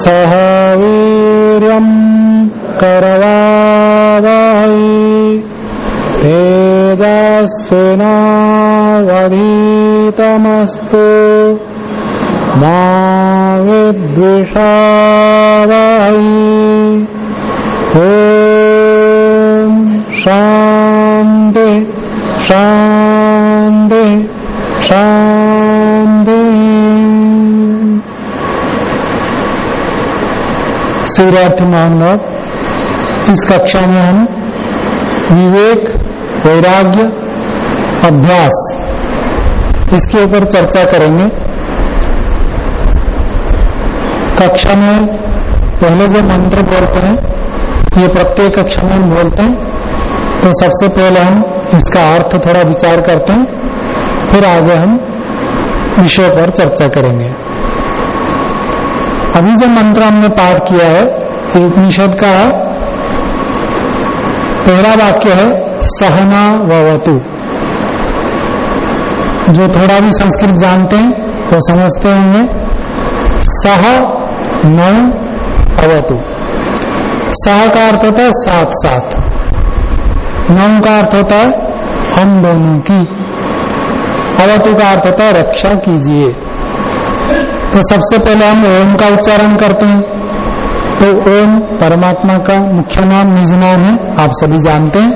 सह वीर्यं करवावहै। तेजस्विनावधीतमस्तु। मा विद्विषावहै। ॐ शान्ति शान्ति। शिवरात्रि महानुभाव इस कक्षा में हम विवेक, वैराग्य, अभ्यास, इसके ऊपर चर्चा करेंगे। कक्षा में पहले जो मंत्र बोलते हैं, ये प्रत्येक कक्षा में हम बोलते हैं तो सबसे पहले हम इसका अर्थ थोड़ा विचार करते हैं, फिर आगे हम विषय पर चर्चा करेंगे। अभी जो मंत्र हमने पाठ किया है उपनिषद का पहला वाक्य है, सहना ववतु जो थोड़ा भी संस्कृत जानते हैं, वो समझते होंगे। सह नौ अवतु सह का अर्थ होता है साथ साथ नौ का अर्थ होता है हम दोनों की। अवतु का अर्थ होता है रक्षा कीजिए। तो सबसे पहले हम ओम का उच्चारण करते हैं। तो ओम परमात्मा का मुख्य नाम निज नाम है, आप सभी जानते हैं।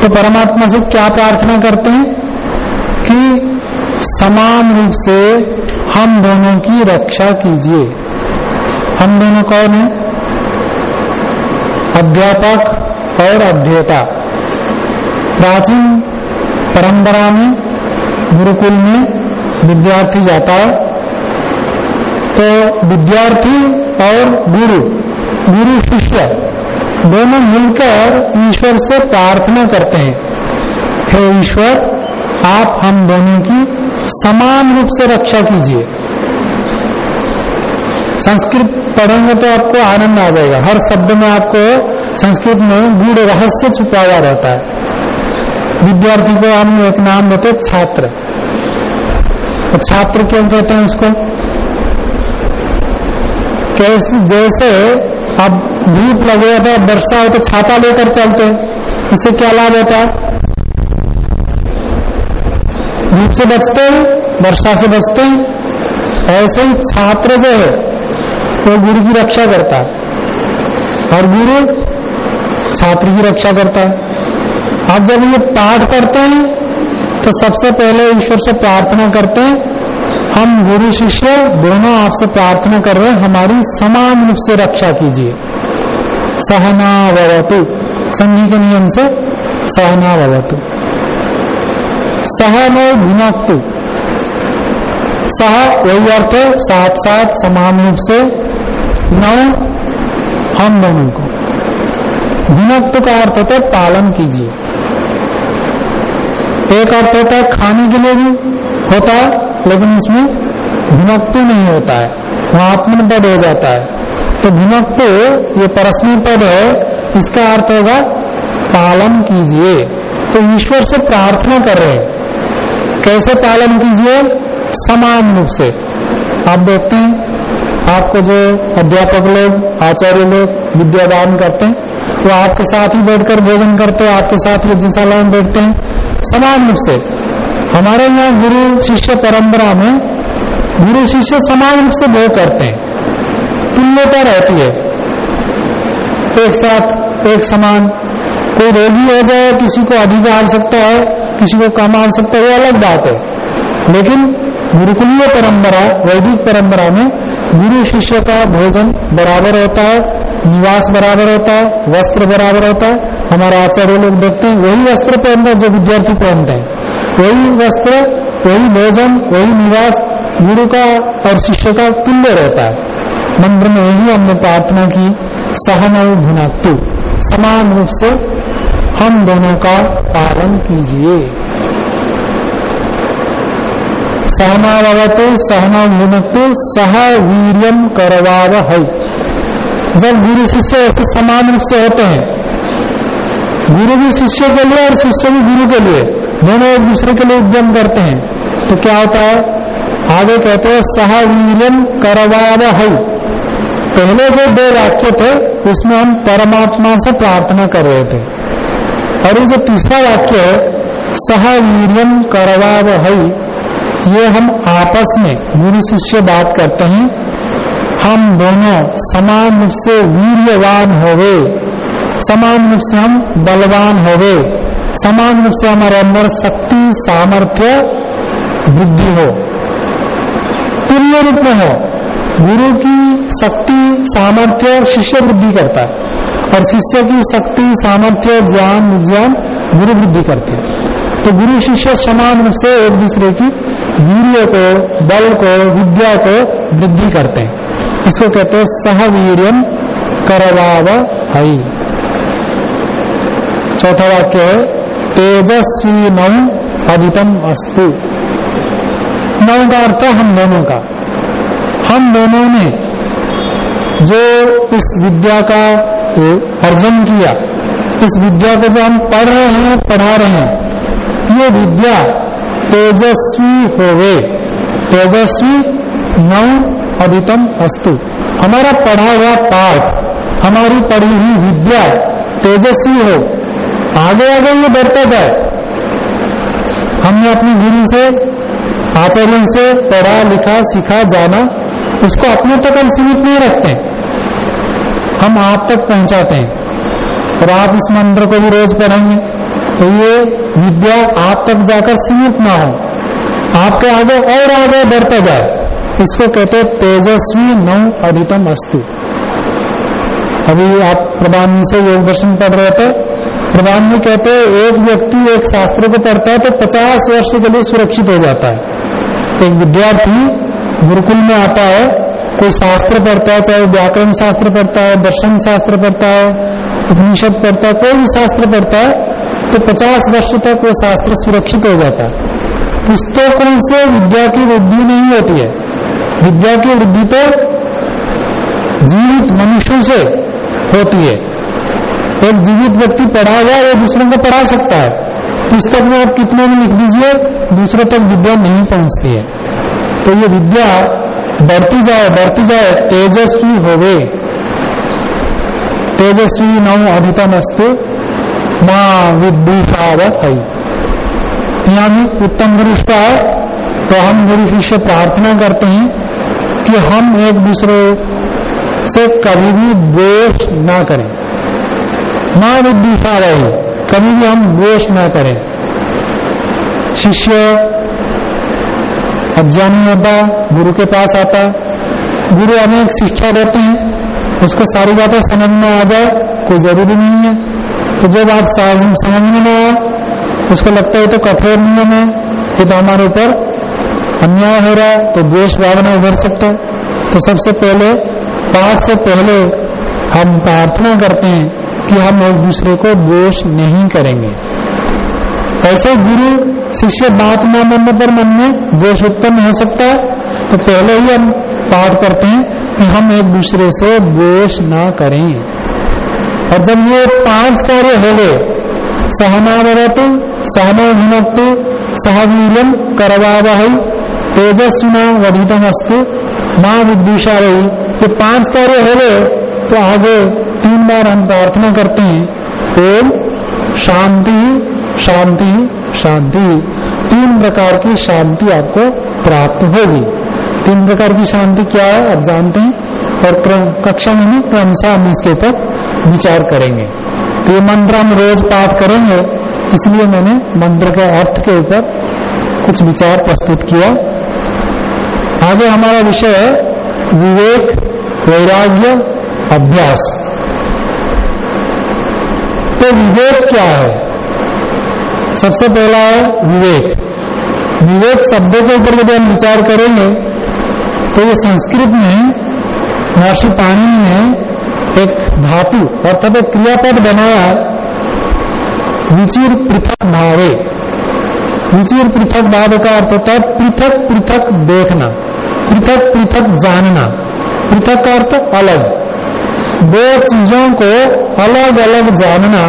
तो परमात्मा से क्या प्रार्थना करते हैं? कि समान रूप से हम दोनों की रक्षा कीजिए। हम दोनों कौन है? अध्यापक और अध्येता। प्राचीन परंपरा में, गुरुकुल में विद्यार्थी जाता है। विद्यार्थी और गुरु गुरु शिष्य, दोनों मिलकर ईश्वर से प्रार्थना करते हैं। हे ईश्वर, आप हम दोनों की समान रूप से रक्षा कीजिए। संस्कृत पढ़ेंगे तो आपको आनंद आ जाएगा। हर शब्द में आपको संस्कृत में गूढ़ रहस्य छुपा हुआ रहता है। विद्यार्थी को हम एक नाम देते छात्र। तो छात्र क्यों कहते हैं उसको? कैसे जैसे अब धूप लगे होता वर्षा हो तो छाता लेकर चलते इससे क्या लाभ होता है? धूप से बचते हैं, वर्षा से बचते हैं। ऐसे ही छात्र जो है, वो गुरु की रक्षा करता है। और गुरु छात्र की रक्षा करता है। आप जब ये पाठ करते हैं तो सबसे पहले ईश्वर से प्रार्थना करते हैं हम गुरु शिष्य दोनों आपसे प्रार्थना कर रहे हैं, हमारी समान रूप से रक्षा कीजिए। सहना भवतु। संधि के नियम से सहना भवतु। सहनो भुनक्तु सह वही अर्थ है साथ साथ समान रूप से नौ हम दोनों को। भुनक्तु का अर्थ होता है, पालन कीजिए। एक अर्थ होता है, खाने के लिए भी होता है लेकिन इसमें भुनक्तु नहीं होता है, वहाँ आत्मन पद हो जाता है। तो भुनक्तु ये परस्मी पद है, इसका अर्थ होगा पालन कीजिए। तो ईश्वर से प्रार्थना कर रहे हैं। कैसे पालन कीजिए? समान रूप से। आप देखते हैं, आपको जो अध्यापक लोग, आचार्य लोग विद्यादान करते हैं, वो आपके साथ ही बैठकर भोजन करते हैं, आपके साथ जिनशाला में बैठते हैं। समान रूप से। हमारे यहाँ गुरु, शिष्य परंपरा में गुरु, शिष्य समान रूप से भोग करते हैं। तुल्यता रहती है। एक साथ, एक समान। कोई रोगी हो जाए, किसी को अधिक आ सकता है, किसी को कम आ सकता है वो अलग बात है। लेकिन गुरुकुलीय परंपरा, वैदिक परंपरा में गुरु, शिष्य का भोजन बराबर होता है, निवास बराबर होता है, वस्त्र बराबर होता है। हमारे आचार्य लोग देखते हैं वही वस्त्र पहनते हैं जो विद्यार्थी पहनते हैं। वही वस्त्र वही भोजन वही निवास गुरु का और शिष्य का तुल्य रहता है। मंत्र में यही हमने प्रार्थना की, सहन भुनातु समान रूप से हम दोनों का पालन कीजिए। सहना भुनक्तु सह वीरियम करवाव है जब गुरु शिष्य ऐसे समान रूप से होते हैं, गुरु भी शिष्य के लिए और शिष्य भी गुरु के लिए दोनों एक दूसरे के लिए उद्यम करते हैं। तो क्या होता है? आगे कहते हैं सहवीर्यम करवाव है। पहले जो दो वाक्य थे, उसमें हम परमात्मा से प्रार्थना कर रहे थे। और ये जो तीसरा वाक्य है, सह वीरियम करवाव हई ये हम आपस में, गुरु शिष्य बात करते हैं, हम दोनों समान रूप से वीर्यवान होवे, समान रूप से हम बलवान होवे। समान रूप से हमारे अंदर शक्ति, सामर्थ्य वृद्धि हो। तुल्य रूप में हो। गुरु की शक्ति, सामर्थ्य शिष्य वृद्धि करता है। और शिष्य की शक्ति, सामर्थ्य, ज्ञान विज्ञान गुरु वृद्धि करते हैं। तो गुरु, शिष्य समान रूप से एक दूसरे की वीर्य को, बल को, विद्या को वृद्धि करते हैं। इसको कहते हैं सहवीर्यम करवाव हई चौथा वाक्य है तेजस्वी नौ अदितम अस्तु। नौ का अर्थ हम दोनों का। हम दोनों ने जो इस विद्या का अर्जन किया, इस विद्या को जो हम पढ़ रहे हैं, पढ़ा रहे हैं, ये विद्या तेजस्वी होवे। तेजस्वी नौ अधितम अस्तु। हमारा पढ़ा हुआ पाठ, हमारी पढ़ी हुई विद्या तेजस्वी हो। आगे आगे ये बढ़ता जाए। हमने अपने गुरु से, आचार्य से पढ़ा, लिखा, सीखा, जाना, उसको अपने तक हम सीमित नहीं रखते। हम आप तक पहुंचाते हैं। और आप इस मंत्र को भी रोज पढ़ेंगे। तो ये विद्या आप तक जाकर सीमित ना हो। आपके आगे और आगे बढ़ता जाए। इसको कहते हैं तेजस्वी नौ अधितम अस्तु। अभी आप प्रधान से योग दर्शन पढ़ रहे थे। जी कहते हैं, एक व्यक्ति एक शास्त्र को पढ़ता है तो पचास वर्ष के लिए सुरक्षित हो जाता है। एक विद्यार्थी गुरुकुल में आता है, कोई शास्त्र पढ़ता है, चाहे व्याकरण शास्त्र पढ़ता है, दर्शन शास्त्र पढ़ता है, उपनिषद पढ़ता है, कोई भी शास्त्र पढ़ता है तो पचास वर्ष तक वो शास्त्र सुरक्षित हो जाता है। पुस्तकों से विद्या की वृद्धि नहीं होती है? विद्या की वृद्धि तो जीवित मनुष्यों से होती है। एक जीवित व्यक्ति पढ़ा हुआ वो दूसरों को पढ़ा सकता है। पुस्तक में आप कितने भी लिख दीजिए, दूसरों तक विद्या नहीं पहुँचती है। तो ये विद्या बढ़ती जाए बढ़ती जाए, तेजस्वी हो होवे। तेजस्वी नौ अधितम अस्तु माँ विद्युषावत है यहाँ उत्तम दृष्टा है तो हम गुरु शिष्य प्रार्थना करते हैं कि हम एक दूसरे से कभी भी द्वेष ना करें। माँ विद्युषा रहे कभी भी हम द्वेष ना करें। शिष्य, अज्ञानी होता, गुरु के पास आता। गुरु अनेक शिक्षा देते हैं। उसको सारी बातें समझ में आ जाए, कोई ज़रूरी नहीं है। तो जो बात समझ में ना आए, उसको लगता है तो कठोर नियम है। ये तो हमारे ऊपर अन्याय हो रहा है तो द्वेष भावना उभर सकता है। तो सबसे पहले, पाठ से पहले हम प्रार्थना करते हैं। कि हम एक दूसरे को दोष नहीं करेंगे। ऐसे गुरु शिष्य बात न मानने पर मन में द्वेष उत्पन्न हो सकता है। तो पहले ही हम पाठ करते हैं कि हम एक दूसरे से द्वेष ना करें। और जब ये पाँच कार्य हो गए, सहनावरतु सहनो भुनक्तु सहवीर्यम करवावही, तेजस्विना वधितम अस्तु माँ विद्युषा रही ये पाँच कार्य हो गए तो आगे तीन बार हम प्रार्थना करते हैं। ओम शांति शांति शांति। तीन प्रकार की शांति आपको प्राप्त होगी। तीन प्रकार की शांति क्या है, आप जानते हैं? और कक्षा में क्रमशः हम इसके ऊपर विचार करेंगे। तो ये मंत्र हम रोज पाठ करेंगे, इसलिए मैंने मंत्र के अर्थ के ऊपर कुछ विचार प्रस्तुत किया। आगे हमारा विषय है विवेक, वैराग्य, अभ्यास। तो विवेक क्या है? सबसे पहला है विवेक। विवेक शब्दों के ऊपर यदि हम विचार करेंगे तो ये संस्कृत में महर्षि पाणिनि ने एक धातु अर्थात एक क्रियापद बनाया, विचिर पृथक भावे। विचिर पृथक भाव का अर्थ होता है पृथक पृथक देखना, पृथक पृथक जानना। पृथक का अर्थ अलग। दो चीज़ों को अलग अलग जानना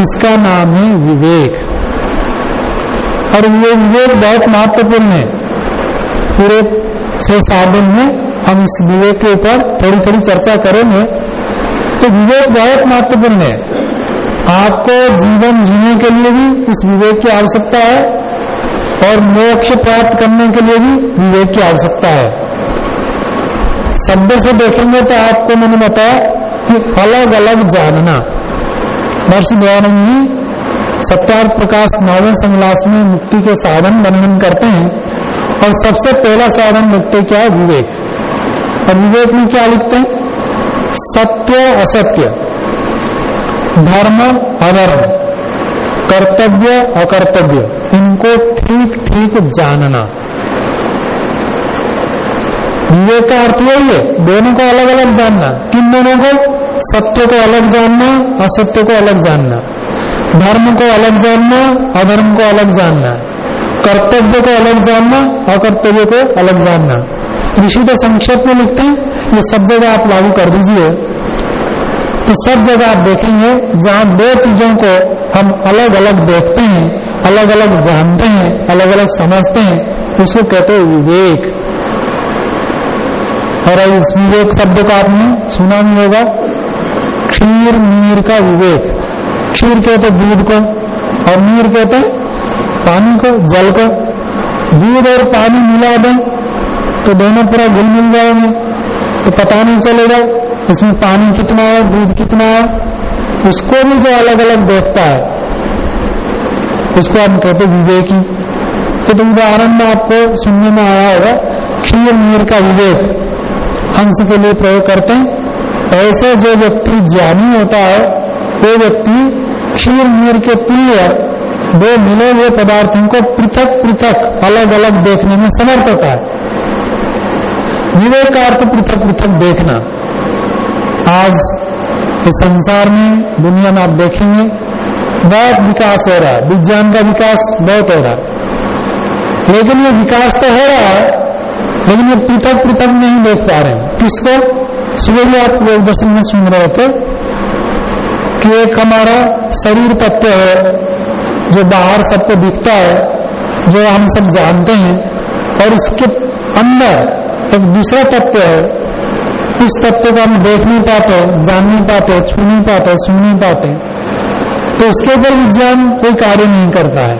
इसका नाम है विवेक। और ये विवेक बहुत महत्वपूर्ण है। पूरे छह सात दिन में हम इस विवेक के ऊपर थोड़ी थोड़ी चर्चा करेंगे। तो विवेक बहुत महत्वपूर्ण है। आपको जीवन जीने के लिए भी इस विवेक की आवश्यकता है और मोक्ष प्राप्त करने के लिए भी विवेक की आवश्यकता है। शब्द से देखेंगे तो आपको मैंने बताया कि अलग अलग जानना। महर्षि दयानंद जी, सत्यार्थ प्रकाश नौवे संगलास में मुक्ति के साधन वर्णन करते हैं, और सबसे पहला साधन लिखते क्या है? विवेक। और विवेक में क्या लिखते हैं? सत्य, असत्य। धर्म, अधर्म। कर्तव्य, अकर्तव्य। इनको ठीक ठीक जानना। विवेक का अर्थ यही है, दोनों को अलग अलग जानना। किन दोनों को? सत्य को अलग जानना, असत्य को अलग जानना। धर्म को अलग जानना, अधर्म को अलग जानना। कर्तव्य को अलग जानना, अकर्तव्य को अलग जानना। ऋषि तो संक्षेप में लिखते हैं, ये सब जगह आप लागू कर दीजिए। तो सब जगह आप देखेंगे, जहाँ दो चीज़ों को हम अलग अलग देखते हैं अलग अलग जानते हैं अलग अलग समझते हैं, उसको कहते हैं विवेक। और इस विवेक शब्द को आपने सुना नहीं होगा क्षीर नीर का विवेक। क्षीर कहते दूध को और नीर कहते पानी को जल को। दूध और पानी मिला दें तो दोनों पूरा घुल मिल जाएँगे। तो पता नहीं चलेगा इसमें पानी कितना है दूध कितना है। उसको भी जो अलग अलग देखता है उसको हम कहते विवेकी। तो, तो उदाहरण में आपको सुनने में आया होगा क्षीर नीर का विवेक। अंश के लिए प्रयोग करते हैं। ऐसे जो व्यक्ति ज्ञानी होता है, वो व्यक्ति क्षीर मीर के प्रिय दो मिले हुए पदार्थों को पृथक पृथक अलग अलग देखने में समर्थ होता है। विवेक का अर्थ पृथक पृथक देखना। आज इस संसार में, दुनिया में आप देखेंगे, बहुत विकास हो रहा है। विज्ञान का विकास बहुत हो रहा है। लेकिन ये विकास तो हो रहा है, लेकिन ये पृथक पृथक नहीं देख पा रहे हैं। किसको? सुबह भी आप दर्शन में सुन रहे थे कि एक हमारा शरीर तत्व है, जो बाहर सबको दिखता है, जो हम सब जानते हैं, और इसके अंदर एक दूसरा तत्व है। उस तत्व को हम देख नहीं पाते, जान नहीं पाते, छू नहीं पाते, सुन नहीं पाते। तो उसके ऊपर विज्ञान कोई कार्य नहीं करता है।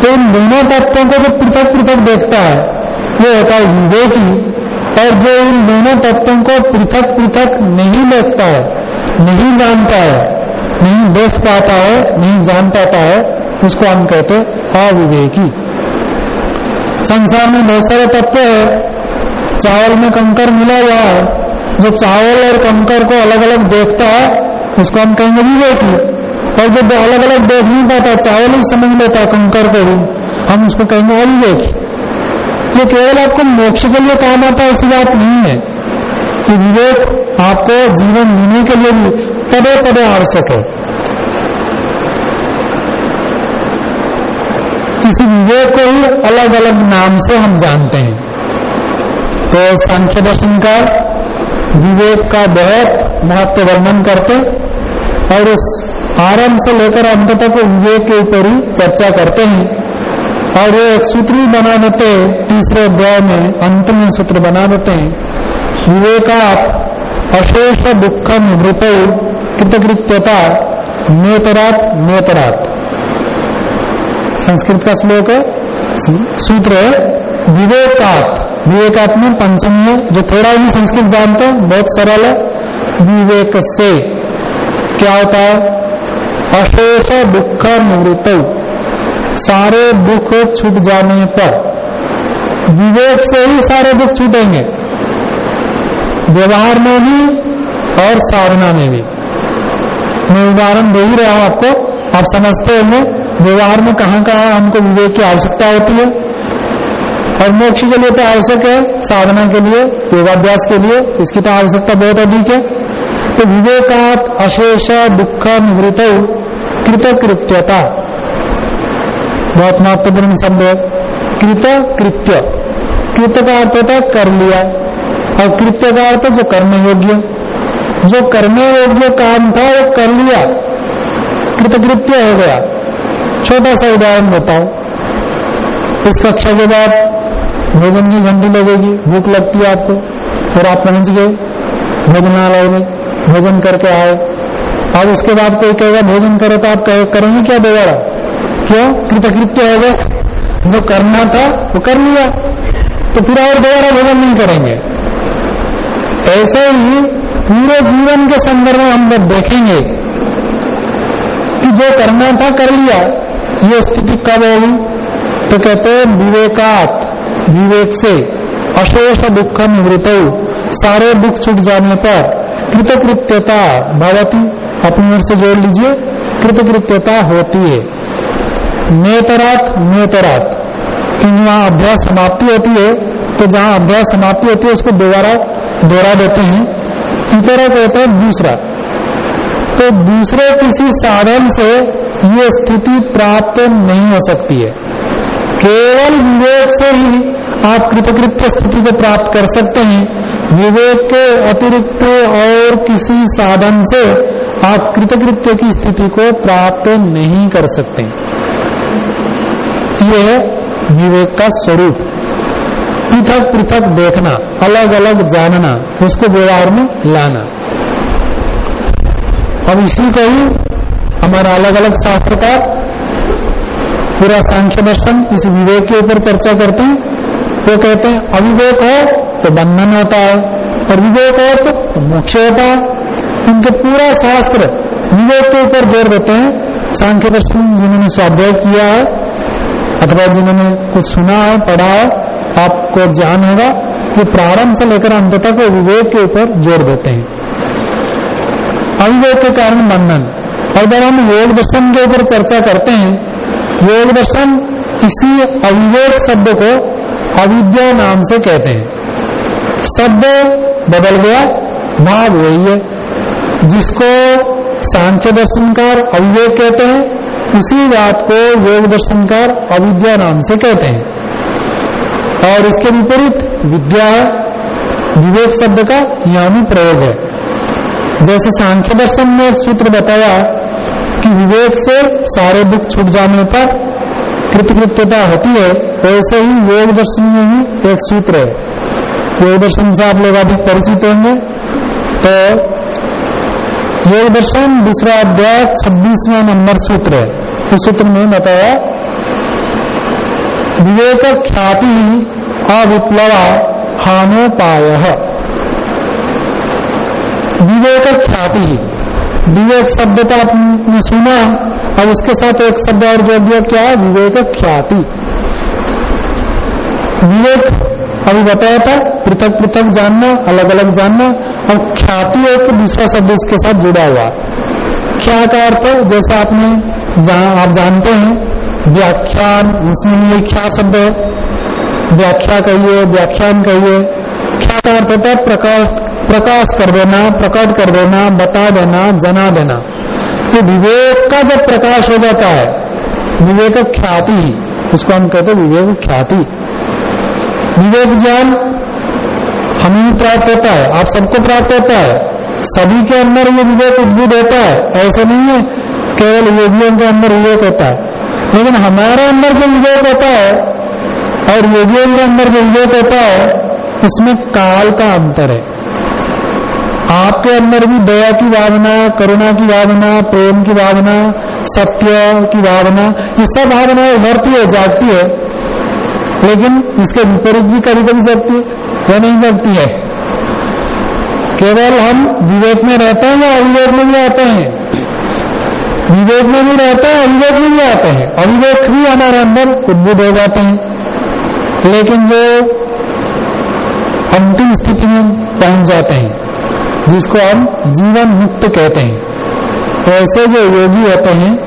तो इन दोनों तत्वों को जो पृथक पृथक देखता है, वो होता है विवेकी। और जो इन दोनों तत्वों को पृथक पृथक नहीं देखता है, नहीं जानता है, नहीं देख पाता है, नहीं जान पाता है, उसको हम कहते अविवेकी। संसार में बहुत सारे तत्व है। चावल में कंकर मिला हुआ है। जो चावल और कंकर को अलग अलग देखता है, उसको हम कहेंगे विवेकी। और जो अलग अलग देख नहीं पाता, चावल ही समझ लेता है कंकर को भी, हम उसको कहेंगे अविवेकी। ये केवल आपको मोक्ष के लिए काम आता है, ऐसी बात नहीं है। कि विवेक आपको जीवन जीने के लिए भी पदे पदे आवश्यक है। इसी विवेक को ही अलग अलग नाम से हम जानते हैं। तो सांख्य दर्शन का, विवेक का बहुत महत्व वर्णन करते और उस आरंभ से लेकर अंत तक विवेक के ऊपर ही चर्चा करते हैं। और वो एक सूत्र भी बना देते तीसरे अध्याय में अंतिम सूत्र बना देते हैं। विवेकात अशेष दुख मृत कृतकृत्यता नेतरात नेतरात। संस्कृत का श्लोक है। सूत्र है, विवेकात। विवेकात में पंचम में जो थोड़ा ही संस्कृत जानते हैं, बहुत सरल है। विवेक से क्या होता है? अशेष दुख निवृत्त सारे दुख छूट जाने पर, विवेक से ही सारे दुख छूटेंगे। व्यवहार में भी और साधना में भी। मैं उदाहरण दे ही रहा हूँ आपको। आप समझते होंगे, व्यवहार में कहाँ कहाँ हमको विवेक की आवश्यकता होती है। और मोक्ष के लिए तो आवश्यक है, साधना के लिए, योगाभ्यास के लिए, इसकी तो आवश्यकता बहुत अधिक है। तो विवेकात अशेष दुख निवृत कृतकृत्यता। बहुत महत्वपूर्ण शब्द है। कृत, कृत्य। कृत्य का अर्थ होता है कर लिया। और कृत्य का अर्थ जो करने योग्य जो करने योग्य काम था, वो कर लिया। कृतकृत्य हो गया। छोटा सा उदाहरण बताओ इस कक्षा के बाद भोजन की घंटी लगेगी, भूख लगती है आपको, और आप पहुँच गए भोजनालय में, भोजन करके आए। अब उसके बाद कोई कहेगा, भोजन करो तो आप करेंगे क्या दोबारा? क्यों? कृतकृत्य हो गए। जो करना था, वो कर लिया। तो फिर और दोबारा भोजन नहीं करेंगे। ऐसे ही पूरे जीवन के संदर्भ में हम जब देखेंगे कि जो करना था, कर लिया। ये स्थिति कब होगी? तो कहते हैं विवेकात, विवेक से। अशेष दुख निवृत सारे दुख छूट जाने पर कृतकृत्यता भवती। अपनी ओर से जोड़ लीजिए। कृतकृत्यता होती है। नेतरात नेतरात। क्योंकि वहाँ अभ्यास समाप्ति होती है तो जहाँ अभ्यास समाप्ति होती है, उसको दोबारा दोहरा देते हैं। इतरा कहते हैं दूसरा। तो दूसरे किसी साधन से ये स्थिति प्राप्त नहीं हो सकती है। केवल विवेक से ही आप कृतकृत्य स्थिति को प्राप्त कर सकते हैं। विवेक के अतिरिक्त और किसी साधन से आप कृतकृत्य की स्थिति को प्राप्त नहीं कर सकते। यह है विवेक का स्वरूप। पृथक पृथक देखना, अलग अलग जानना, उसको व्यवहार में लाना। अब इसी को ही हमारा अलग अलग शास्त्रकार पूरा सांख्य दर्शन इस विवेक के ऊपर चर्चा करते हैं। वो तो कहते हैं, अविवेक हो तो बंधन होता है, और विवेक हो तो मोक्ष होता है। उनके पूरा शास्त्र विवेक के ऊपर ज़ोर देते हैं। सांख्य दर्शन जिन्होंने स्वाध्याय किया है, अथवा जिन्होंने कुछ सुना है, पढ़ा है, आपको ज्ञान होगा कि प्रारंभ से लेकर अंत तक विवेक के ऊपर ज़ोर देते हैं। अविवेक के कारण बंधन। और जब हम योग दर्शन के ऊपर चर्चा करते हैं, योग दर्शन इसी अविवेक शब्द को अविद्या नाम से कहते हैं। शब्द बदल गया भाव वही है, जिसको सांख्य दर्शनकार अविवेक कहते हैं, उसी बात को योग दर्शनकार अविद्या नाम से कहते हैं। और इसके विपरीत विद्या विवेक शब्द का यहाँ प्रयोग है। जैसे सांख्य दर्शन में एक सूत्र बताया कि विवेक से सारे दुख छूट जाने पर कृतकृत्यता होती है, वैसे ही योग दर्शन में भी एक सूत्र है। योग दर्शन से आप लोग अधिक परिचित होंगे तो योग दर्शन, दूसरा अध्याय, छब्बीसवा नंबर सूत्र है। उस सूत्र में बताया, विवेक ख्याति अविप्लवा हानोपाय। विवेक ख्याति, विवेक शब्द तो आपने सुना, अब उसके साथ एक शब्द और जोड़ दिया, क्या है? विवेक ख्याति। विवेक अभी बताया था, पृथक पृथक जानना अलग अलग जानना, और ख्याति एक दूसरा शब्द इसके साथ जुड़ा हुआ। क्या का अर्थ है? जैसा आपने जहाँ आप जानते हैं, व्याख्यान, उसमें भी ख्या शब्द है? व्याख्या कहिए, व्याख्यान कहिए। क्या का अर्थ होता है? प्रकाश प्रकाश कर देना, प्रकट कर देना, बता देना, जना देना। तो विवेक का जब प्रकाश हो जाता है, विवेक ख्याति, उसको हम कहते हैं विवेक ख्याति। विवेक ज्ञान हमें प्राप्त होता है, आप सबको प्राप्त होता है। सभी के अंदर ये विवेक उद्भुत होता है। ऐसा नहीं है, केवल योगियों के अंदर विवेक होता है। लेकिन हमारे अंदर जो विवेक होता है और योगियों के अंदर जो विवेक होता है, उसमें काल का अंतर है। आपके अंदर भी दया की भावना, करुणा की भावना, प्रेम की भावना, सत्य की भावना, ये सब भावनाएँ उभरती है, जागती है। लेकिन इसके विपरीत भी कभी कभी सकती है नहीं सकती है। केवल हम विवेक में रहते हैं या अविवेक में भी आते हैं? विवेक में भी रहते हैं, अविवेक में भी आते हैं। अविवेक भी हमारे अंदर उद्भुत हो जाते हैं। लेकिन जो अंतिम स्थिति में पहुँच जाते हैं, जिसको हम जीवन मुक्त कहते हैं। तो ऐसे जो योगी होते हैं,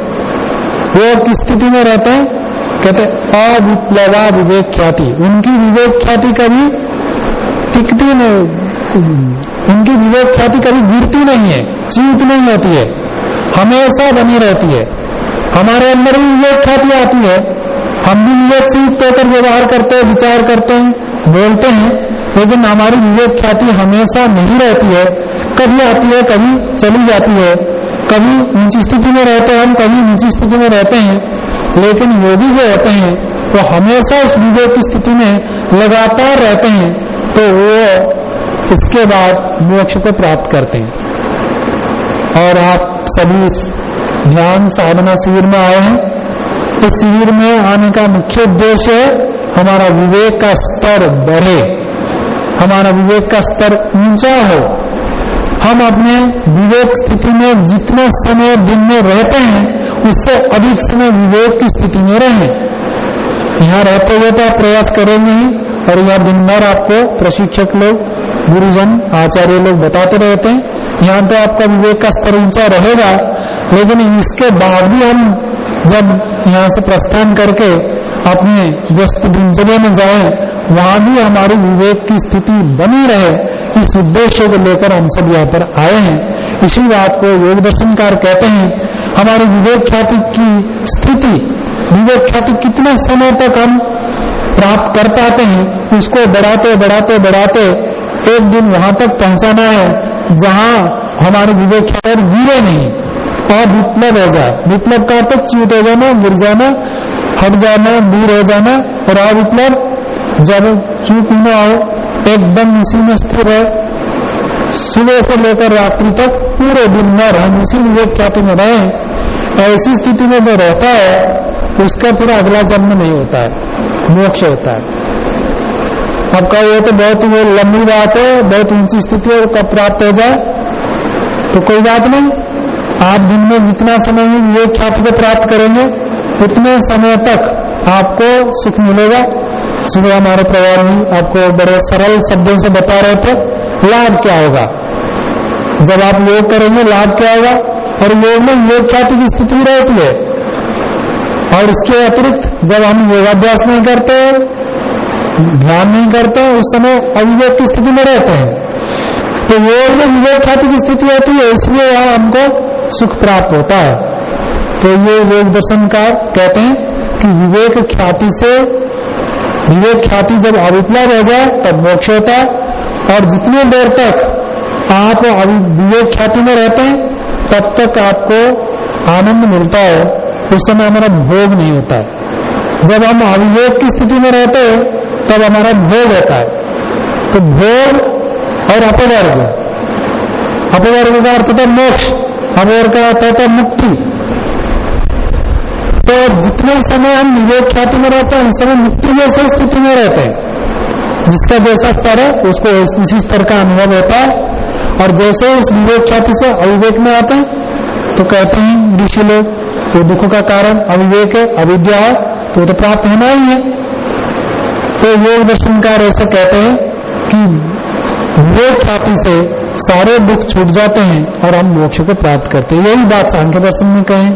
वो किस स्थिति में रहते हैं? कहते अविप्लवा विवेक ख्याति उनकी विवेक ख्याति कभी टिकती नहीं। उनकी विवेक ख्याति कभी गिरती नहीं है, चीत नहीं होती है, हमेशा बनी रहती है। हमारे अंदर भी विवेक ख्याति आती है। हम भी विवेक से युक्त होकर व्यवहार करते हैं, विचार करते हैं, बोलते हैं, लेकिन हमारी विवेक ख्याति हमेशा नहीं रहती है। कभी आती है, कभी चली जाती है। कभी ऊँची स्थिति में रहते हैं, हम कभी ऊँची स्थिति में रहते हैं। लेकिन योगी जो होते हैं, वो हमेशा उस विवेक की स्थिति में लगातार रहते हैं तो वो इसके बाद मोक्ष को प्राप्त करते हैं। और आप सभी इस ध्यान साधना शिविर में आए हैं। इस शिविर में आने का मुख्य उद्देश्य है हमारा विवेक का स्तर बढ़े। हमारा विवेक का स्तर ऊँचा हो। हम अपने विवेक स्थिति में जितने समय दिन में रहते हैं उससे अधिक समय विवेक की स्थिति में रहें। यहाँ रहते हुए तो आप प्रयास करेंगे ही, और यहाँ दिन भर आपको प्रशिक्षक लोग, गुरुजन, आचार्य लोग बताते रहते हैं। यहाँ तो आपका विवेक का स्तर ऊँचा रहेगा, लेकिन इसके बाद भी हम जब यहाँ से प्रस्थान करके अपने व्यस्त दिनचर्या में जाए, वहाँ भी हमारी विवेक की स्थिति बनी रहे, इस उद्देश्य को लेकर हम सब यहाँ पर आए हैं। इसी बात को योग दर्शनकार कहते हैं हमारी विवेक ख्याति की स्थिति विवेक ख्याति कितने समय तक हम प्राप्त कर पाते हैं, उसको बढ़ाते बढ़ाते बढ़ाते एक दिन वहाँ तक पहुंचाना है, जहाँ हमारी विवेक ख्याति गिरे नहीं, और विप्लव हो जाए। विप्लव का अर्थ च्यूत हो जाना, गिर जाना, हट जाना, दूर हो जाना, और अविप्लव जब चूक न हो, एकदम उसी में स्थिर है सुबह से लेकर रात्रि तक पूरे दिन भर हम उसी विवेक ख्याति में रहे? ऐसी स्थिति में जो रहता है, उसका फिर अगला जन्म नहीं होता है, मोक्ष होता है। अब कहा, ये तो बहुत वो लंबी बात है, बहुत ऊँची स्थिति है, कब प्राप्त हो जाए? तो कोई बात नहीं। आप दिन में जितना समय में विवेक ख्याति को प्राप्त करेंगे? उतने समय तक आपको सुख मिलेगा। सुबह हमारे प्रवाह जी आपको बड़े सरल शब्दों से बता रहे थे। लाभ क्या होगा? जब आप योग करेंगे, लाभ क्या होगा? और योग में योग ख्याति की स्थिति रहती है? और इसके अतिरिक्त, जब हम योगाभ्यास नहीं करते, ध्यान नहीं करते, उस समय अविवेक की स्थिति में रहते हैं। तो योग में विवेक ख्याति की स्थिति होती है, इसलिए यहाँ हमको सुख प्राप्त होता है। तो ये योग दर्शनकार कहते हैं कि विवेक ख्याति से, विवेक ख्याति जब अविपला रह जाए, तब मोक्ष होता है। और जितने देर तक आप विवेक ख्याति में रहते हैं, तब तक आपको आनंद मिलता है। उस समय हमारा भोग नहीं होता है। जब हम अविवेक की स्थिति में रहते हैं, तब हमारा भोग होता है। तो भोग और अपवर्ग। अपवर्ग का अर्थ है मोक्ष, अपवर्ग का अर्थ है मुक्ति। तो जितने समय हम विवेक ख्याति में रहते हैं, उस समय मुक्ति जैसे स्थिति में रहते हैं। जिसका जैसा स्तर है, उसको उसी स्तर का अनुभव होता है। और जैसे उस विवेक ख्याति से अविवेक में आते हैं तो कहते हैं, ऋषि लोग तो दुख का कारण अविवेक है, अविद्या है तो तो प्राप्त होना ही है। तो योग दर्शनकार ऐसे कहते हैं कि विवेक ख्याति से सारे दुख छूट जाते हैं और हम मोक्ष को प्राप्त करते हैं। यही बात सांख्य दर्शन में कहें।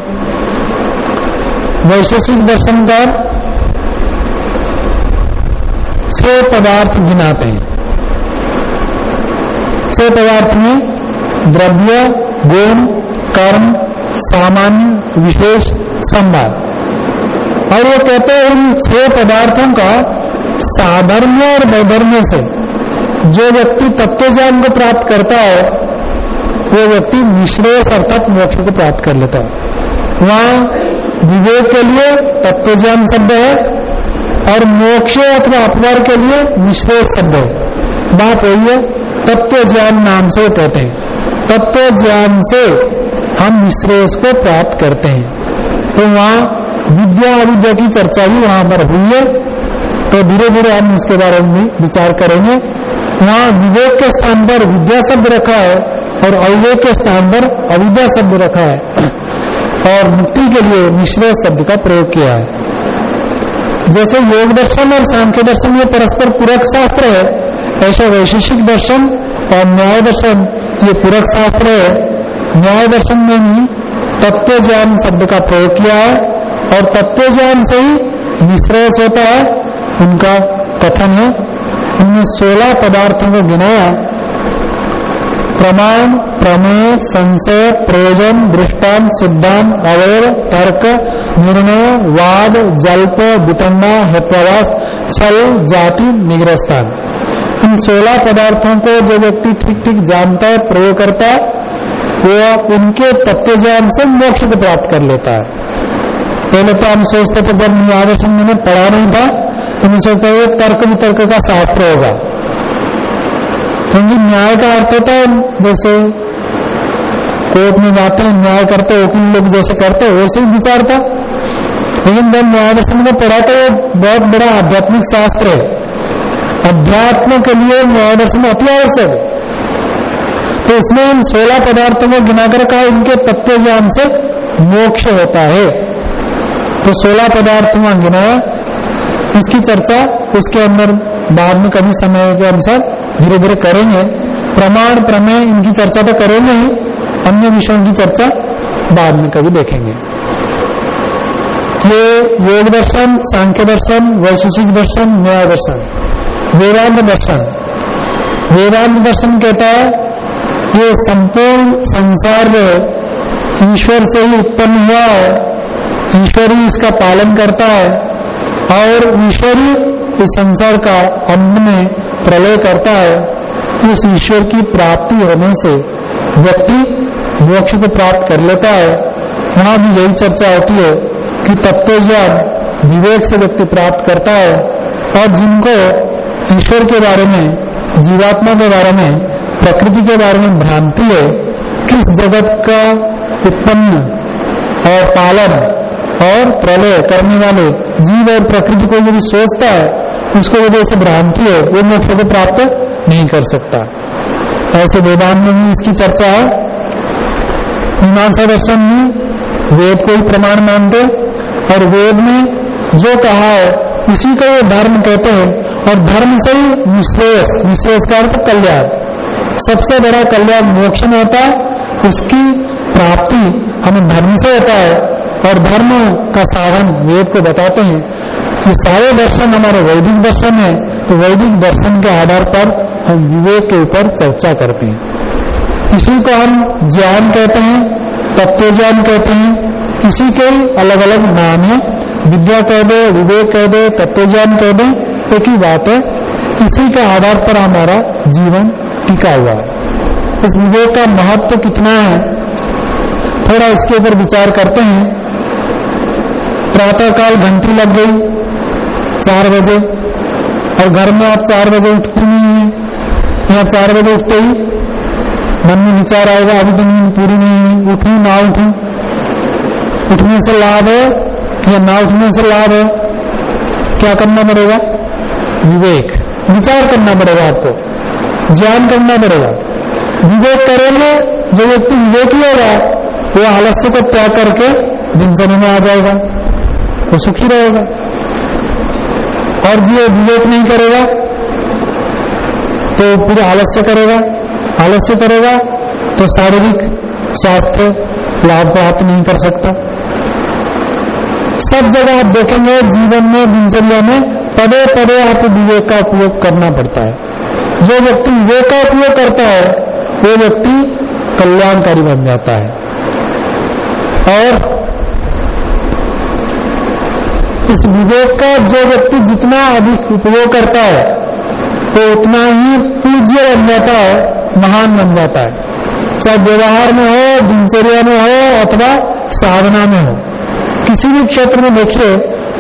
वैशेषिक दर्शनकार छह पदार्थ गिनाते हैं। छह पदार्थ में द्रव्य, गुण, कर्म, सामान्य, विशेष, संवाद। और वो कहते हैं इन छह पदार्थों का साधर्म्य और वैधर्म्य से जो व्यक्ति तत्व ज्ञान को प्राप्त करता है, वो व्यक्ति निश्रेयस अर्थात मोक्ष को प्राप्त कर लेता है। वहाँ विवेक के लिए तत्व ज्ञान शब्द है और मोक्ष अथवा अपवार के लिए निश्रेष शब्द है। बात वही है, तत्व ज्ञान नाम से कहते हैं। तत्व ज्ञान से हम निश्रेष को प्राप्त करते हैं। तो वहाँ विद्या अविद्या की चर्चा भी वहाँ पर हुई है। तो धीरे धीरे हम उसके बारे में विचार करेंगे। वहाँ विवेक के स्थान पर विद्या शब्द रखा है और अविवेक के स्थान पर अविद्या शब्द रखा है। और मुक्ति के लिए मिश्र शब्द का प्रयोग किया है। जैसे योग दर्शन और सांख्य दर्शन ये परस्पर पूरक शास्त्र है, ऐसे वैशेषिक दर्शन और न्याय दर्शन ये पूरक शास्त्र है। न्याय दर्शन में भी तत्व ज्ञान शब्द का प्रयोग किया है और तत्व ज्ञान से ही निश्रेयस होता है, उनका कथन है। उनमें सोलह पदार्थों को गिनाया। प्रमाण, प्रमेय, संशय, प्रयोजन दृष्टान सिद्धांत अवैध तर्क निर्णय, वाद, जल्प वितंडा हेत्वास छल, जाति निग्रस्थान इन सोलह पदार्थों को जो व्यक्ति ठीक ठीक जानता है, प्रयोग करता है वो उनके तत्व ज्ञान से मोक्ष को प्राप्त कर लेता है। पहले तो हम सोचते थे, जब आदर्शन मैंने पढ़ा नहीं था तो मैं सोचता तर्क वितर्क का शास्त्र होगा। क्योंकि न्याय का अर्थ होता है, जैसे कोर्ट में जाते हैं, न्याय करते, वकील लोग जैसे करते, वैसे ही विचार था। लेकिन जब न्याय दर्शन को पढ़ा तो वो बहुत बड़ा आध्यात्मिक शास्त्र है। अध्यात्म के लिए न्याय दर्शन अति आवश्यक तो इसमें इन सोलह पदार्थों को गिनाकर कहा, इनके तत्व ज्ञान से मोक्ष होता है। तो सोलह पदार्थ वहाँ गिनाया इसकी चर्चा उसके अंदर बाद में कभी समय के अनुसार धीरे धीरे करेंगे। प्रमाण प्रमेय इनकी चर्चा तो करेंगे ही, अन्य विषयों की चर्चा बाद में कभी देखेंगे। ये योग दर्शन सांख्य दर्शन वैशेषिक दर्शन न्याय दर्शन वेदांत दर्शन। वेदांत दर्शन कहता है ये संपूर्ण संसार में ईश्वर से ही उत्पन्न हुआ है। ईश्वर ही इसका पालन करता है और ईश्वर ही इस संसार का अंत में प्रलय करता है। उस ईश्वर की प्राप्ति होने से व्यक्ति मोक्ष को प्राप्त कर लेता है। वहाँ भी यही चर्चा होती है कि तत्व ज्ञान विवेक से व्यक्ति प्राप्त करता है और जिनको ईश्वर के बारे में, जीवात्मा के बारे में, प्रकृति के बारे में भ्रांति है, किस जगत का उत्पन्न और पालन और प्रलय करने वाले जीव और प्रकृति को यदि सोचता है, उसको यदि ऐसे भ्रांति है, वो मोक्ष को प्राप्त नहीं कर सकता। ऐसे वेदांत में भी इसकी चर्चा है। मीमांसा दर्शन में वेद को ही प्रमाण मानते और वेद में जो कहा है, उसी को वो धर्म कहते हैं। और धर्म से ही निश्रेष निश्रेष का अर्थ कल्याण। सबसे बड़ा कल्याण मोक्ष में होता है, उसकी प्राप्ति हमें धर्म से होता है। और धर्म का साधन वेद को बताते हैं कि सारे दर्शन हमारे वैदिक दर्शन है तो वैदिक दर्शन के आधार पर हम विवेक के ऊपर चर्चा करते हैं। इसी को हम ज्ञान कहते हैं, तत्व ज्ञान कहते हैं इसी के अलग अलग नाम है। विद्या कह दे, विवेक कह दे तत्व ज्ञान कह दे, एक ही बात है। इसी के आधार पर हमारा जीवन टिका हुआ है। इस विवेक का महत्व कितना है, थोड़ा इसके ऊपर विचार करते हैं। प्रातःकाल घंटी लग गई, चार बजे, और घर में आप चार बजे उठते नहीं है। या चार बजे उठते ही मन में विचार आएगा, अभी तो नींद पूरी नहीं हुई, उठू ना उठू। उठने से लाभ है या ना उठने से लाभ है? क्या करना पड़ेगा? विवेक। विचार करना पड़ेगा आपको। ज्ञान करना पड़ेगा। विवेक करेंगे, जो व्यक्ति विवेकी होगा वो आलस्य को त्याग करके दिनचर्या में आ जाएगा। वो सुखी रहेगा। और जो विवेक नहीं करेगा तो फिर आलस्य करेगा। आलस्य करेगा तो शारीरिक स्वास्थ्य लाभ प्राप्त नहीं कर सकता। सब जगह आप देखेंगे, जीवन में, दिनचर्या में पदे पदे आप विवेक का उपयोग करना पड़ता है। जो व्यक्ति विवेक का उपयोग करता है, वो व्यक्ति कल्याणकारी बन जाता है। और इस विवेक का जो व्यक्ति जितना अधिक उपयोग करता है, वो तो उतना ही पूज्य बन जाता है, महान बन जाता है। चाहे व्यवहार में हो, दिनचर्या में हो, अथवा साधना में हो। किसी भी क्षेत्र में देखिए,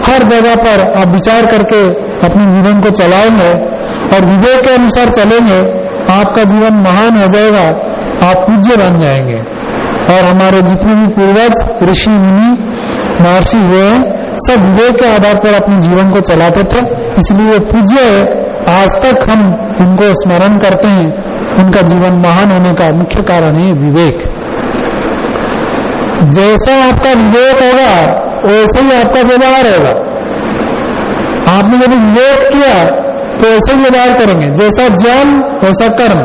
हर जगह पर आप विचार करके अपने जीवन को चलाएँगे और विवेक के अनुसार चलेंगे, आपका जीवन महान हो जाएगा, आप पूज्य बन जाएँगे। और हमारे जितने भी पूर्वज, ऋषि, मुनि, महर्षि हुए हैं, सब विवेक के आधार पर अपने जीवन को चलाते थे। इसलिए वो पूज्य है। आज तक हम उनको स्मरण करते हैं। उनका जीवन महान होने का मुख्य कारण है विवेक। जैसा आपका विवेक होगा, वैसे ही आपका व्यवहार होगा। आपने यदि विवेक किया तो ऐसे ही व्यवहार करेंगे। जैसा ज्ञान, वैसा कर्म।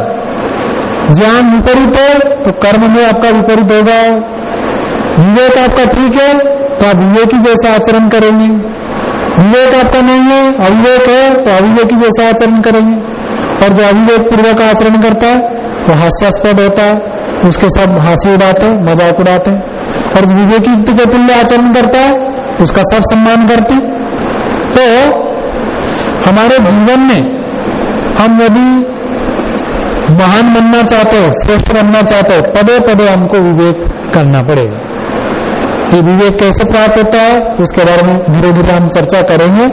ज्ञान विपरीत है तो कर्म में आपका विपरीत होगा। विवेक आपका ठीक है तो आप विवेक ही जैसा आचरण करेंगे। विवेक आपका नहीं है, अविवेक है तो अविवेकी जैसा आचरण करेंगे। और जो अविवेक पूर्वक आचरण करता है, वो हास्यास्पद होता है। उसके साथ हँसी उड़ाते मज़ाक उड़ाते और विवेकी युक्ति के तुल्य आचरण करता है, उसका सब सम्मान करते। तो हमारे जीवन में हम यदि महान बनना चाहते हो, श्रेष्ठ बनना चाहते हो पदे पदे हमको विवेक करना पड़ेगा। ये विवेक कैसे प्राप्त होता है, उसके बारे में धीरे धीरे हम चर्चा करेंगे।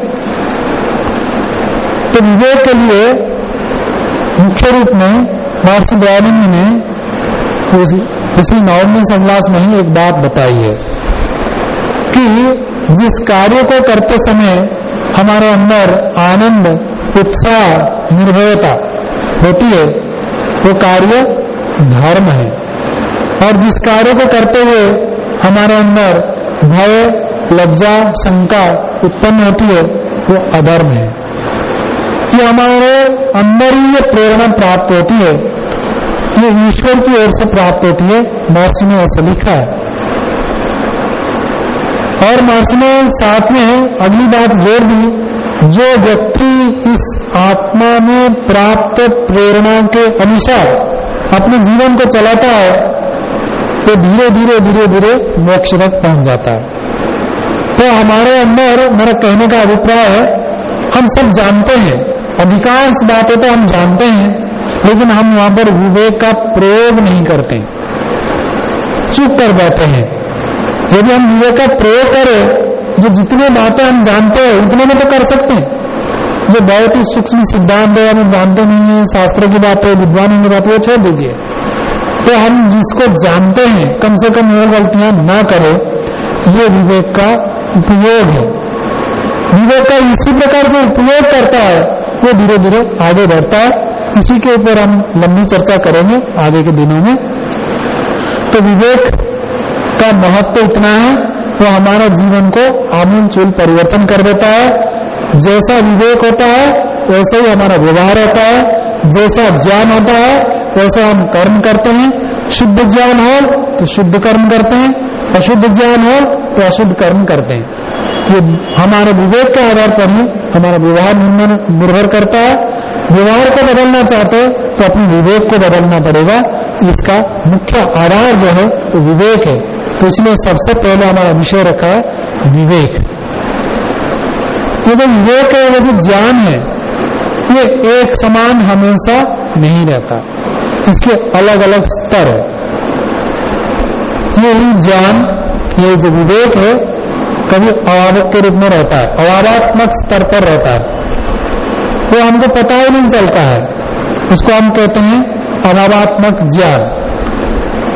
तो विवेक के लिए मुख्य रूप में महर्षि दयानंद ने उस, नवमी संग्लास में ही एक बात बताई है कि जिस कार्य को करते समय हमारे अंदर आनंद उत्साह निर्भयता होती है वो कार्य धर्म है। और जिस कार्य को करते हुए हमारे अंदर भय लज्जा शंका उत्पन्न होती है वो अधर्म है। कि हमारे अंदर ही ये प्रेरणा प्राप्त होती है ये ईश्वर की ओर से प्राप्त होती है, महर्षि ने ऐसा लिखा है। और महर्षि ने साथ में है अगली बात जोड़ दी, जो व्यक्ति इस आत्मा में प्राप्त प्रेरणा के अनुसार अपने जीवन को चलाता है तो धीरे धीरे धीरे धीरे मोक्ष तक पहुँच जाता है। तो हमारे अंदर मेरा कहने का अभिप्राय है, हम सब जानते हैं, अधिकांश बातें तो हम जानते हैं लेकिन हम वहाँ पर विवेक का प्रयोग नहीं करते। चुप कर जाते हैं। यदि हम विवेक का प्रयोग करें, जो जितने बातें हम जानते हैं, उतने में तो कर सकते हैं। जो बहुत ही सूक्ष्म सिद्धांत है, हम जानते नहीं है, शास्त्र की बात है, विद्वानों की बात है, वो छोड़ दीजिए। तो हम जिसको जानते हैं, कम से कम वो गलतियाँ ना करें, ये विवेक का उपयोग है। विवेक का इसी प्रकार जो उपयोग करता है, वो धीरे धीरे आगे बढ़ता है। इसी के ऊपर हम लंबी चर्चा करेंगे आगे के दिनों में। तो विवेक का महत्व इतना है, वो हमारा जीवन को आमूल चूल परिवर्तन कर देता है। जैसा विवेक होता है, वैसे ही हमारा व्यवहार होता है। जैसा ज्ञान होता है, वैसा हम कर्म करते हैं। शुद्ध ज्ञान हो तो शुद्ध कर्म करते हैं, अशुद्ध ज्ञान हो तो अशुद्ध कर्म करते हैं। ये हमारे विवेक के आधार पर ही हमारा व्यवहार निर्भर करता है। व्यवहार को बदलना चाहते तो अपने विवेक को बदलना पड़ेगा। इसका मुख्य आधार जो है, वो विवेक है। तो इसलिए सबसे पहले हमारा विषय रखा है, विवेक। ये जो विवेक है, वो जो ज्ञान है, ये एक समान हमेशा नहीं रहता। इसके अलग अलग स्तर है। ये ज्ञान, ये जो विवेक है, कभी अभावक के रूप में रहता है। अभावात्मक स्तर पर रहता है। वो हमको पता ही नहीं चलता है, उसको हम कहते हैं अभावात्मक ज्ञान।